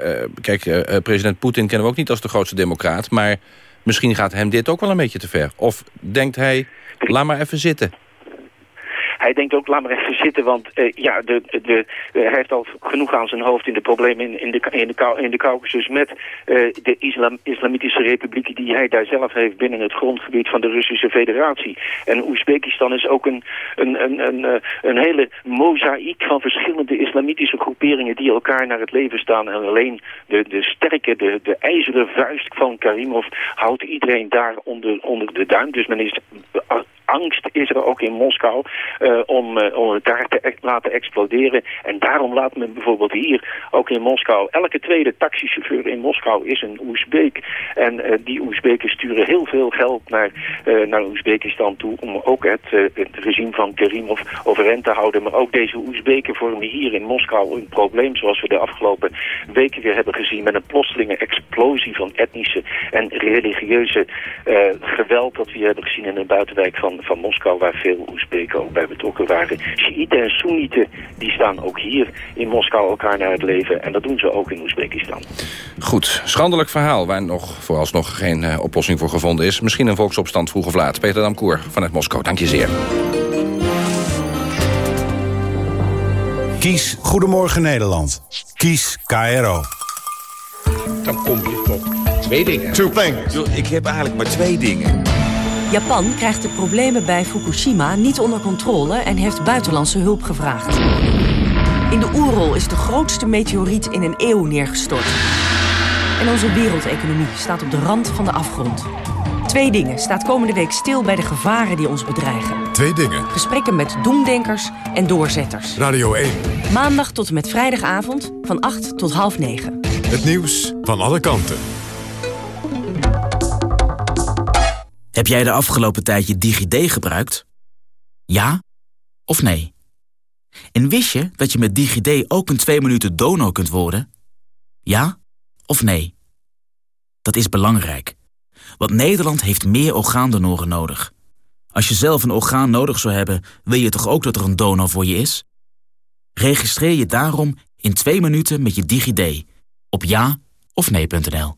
Speaker 29: kijk, president Poetin kennen we ook niet als de grootste democraat, maar misschien gaat hem dit ook wel een beetje te ver. Of denkt hij, laat maar even zitten.
Speaker 42: Hij denkt ook, laat maar even zitten, want uh, ja, de, de, uh, hij heeft al genoeg aan zijn hoofd in de problemen in, in, de, in, de, in de Caucasus met uh, de islam, islamitische republieken die hij daar zelf heeft binnen het grondgebied van de Russische federatie. En Oezbekistan is ook een, een, een, een, een hele mozaïek van verschillende islamitische groeperingen die elkaar naar het leven staan. En alleen de, de sterke, de, de ijzeren vuist van Karimov houdt iedereen daar onder, onder de duim. Dus men is angst is er ook in Moskou om, uh, om het daar te laten exploderen. En daarom laat men bijvoorbeeld hier, ook in Moskou, elke tweede taxichauffeur in Moskou is een Oezbeek. En uh, die Oezbeken sturen heel veel geld naar, naar Oezbekistan toe om ook het, het regime van Kerimov overeind te houden. Maar ook deze Oezbeken vormen hier in Moskou een probleem, zoals we de afgelopen weken weer hebben gezien, met een plotselinge explosie van etnische en religieuze geweld dat we hebben gezien in de buitenwijk van van Moskou, waar veel Oezbeken ook bij betrokken waren. Shiiten en Soenieten, die staan ook hier in Moskou elkaar naar het leven. En dat doen ze ook in Oezbekistan.
Speaker 29: Goed, schandelijk verhaal waar nog vooralsnog geen uh, oplossing voor gevonden is. Misschien een volksopstand vroeg of laat. Peter Damkoer vanuit Moskou, dank je zeer.
Speaker 43: Kies Goedemorgen Nederland. Kies KRO.
Speaker 44: Dan kom je tot twee dingen.
Speaker 43: Two things.
Speaker 44: Ik heb eigenlijk maar twee dingen.
Speaker 45: Japan krijgt de problemen bij Fukushima niet onder controle en heeft buitenlandse hulp gevraagd. In de Oerol is de grootste meteoriet in een eeuw neergestort. En onze wereldeconomie staat op de rand van de afgrond. Twee dingen staat komende week stil bij de gevaren die ons bedreigen.
Speaker 1: Twee dingen.
Speaker 45: Gesprekken met doemdenkers en doorzetters.
Speaker 1: Radio 1.
Speaker 45: Maandag tot en met vrijdagavond van 8 tot half 9.
Speaker 1: Het nieuws van alle kanten.
Speaker 46: Heb jij de afgelopen tijd je DigiD gebruikt? Ja of nee? En wist je dat je met DigiD ook een 2 minuten donor kunt worden? Ja of nee? Dat is belangrijk. Want Nederland heeft meer orgaandonoren nodig. Als je zelf een orgaan nodig zou hebben, wil je toch ook dat er een donor voor je is? Registreer je daarom in 2 minuten met je DigiD op ja of nee.nl.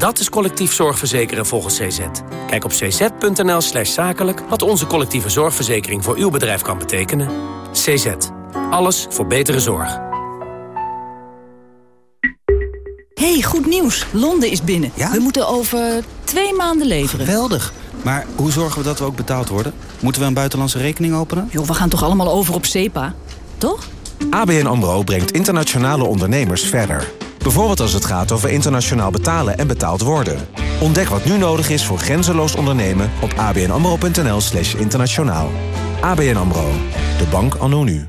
Speaker 47: Dat is collectief zorgverzekeren volgens CZ. Kijk op cz.nl slash zakelijk wat onze collectieve zorgverzekering voor uw bedrijf kan betekenen. CZ. Alles voor betere zorg.
Speaker 45: hey, goed nieuws. Londen is binnen. We moeten over twee maanden leveren.
Speaker 13: Geweldig. Maar hoe zorgen we dat we ook betaald worden? Moeten we een buitenlandse rekening openen?
Speaker 45: Joh, we gaan toch allemaal over op SEPA? Toch?
Speaker 48: ABN AMRO brengt internationale ondernemers verder. Bijvoorbeeld als het gaat over internationaal betalen en betaald worden. Ontdek wat nu nodig is voor grenzeloos ondernemen op abnamro.nl slash internationaal. ABN AMRO, de bank anno nu.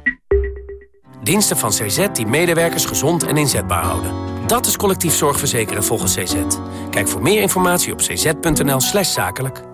Speaker 47: Diensten van CZ die medewerkers gezond en inzetbaar houden. Dat is collectief zorgverzekeren volgens CZ. Kijk voor meer informatie op cz.nl slash zakelijk.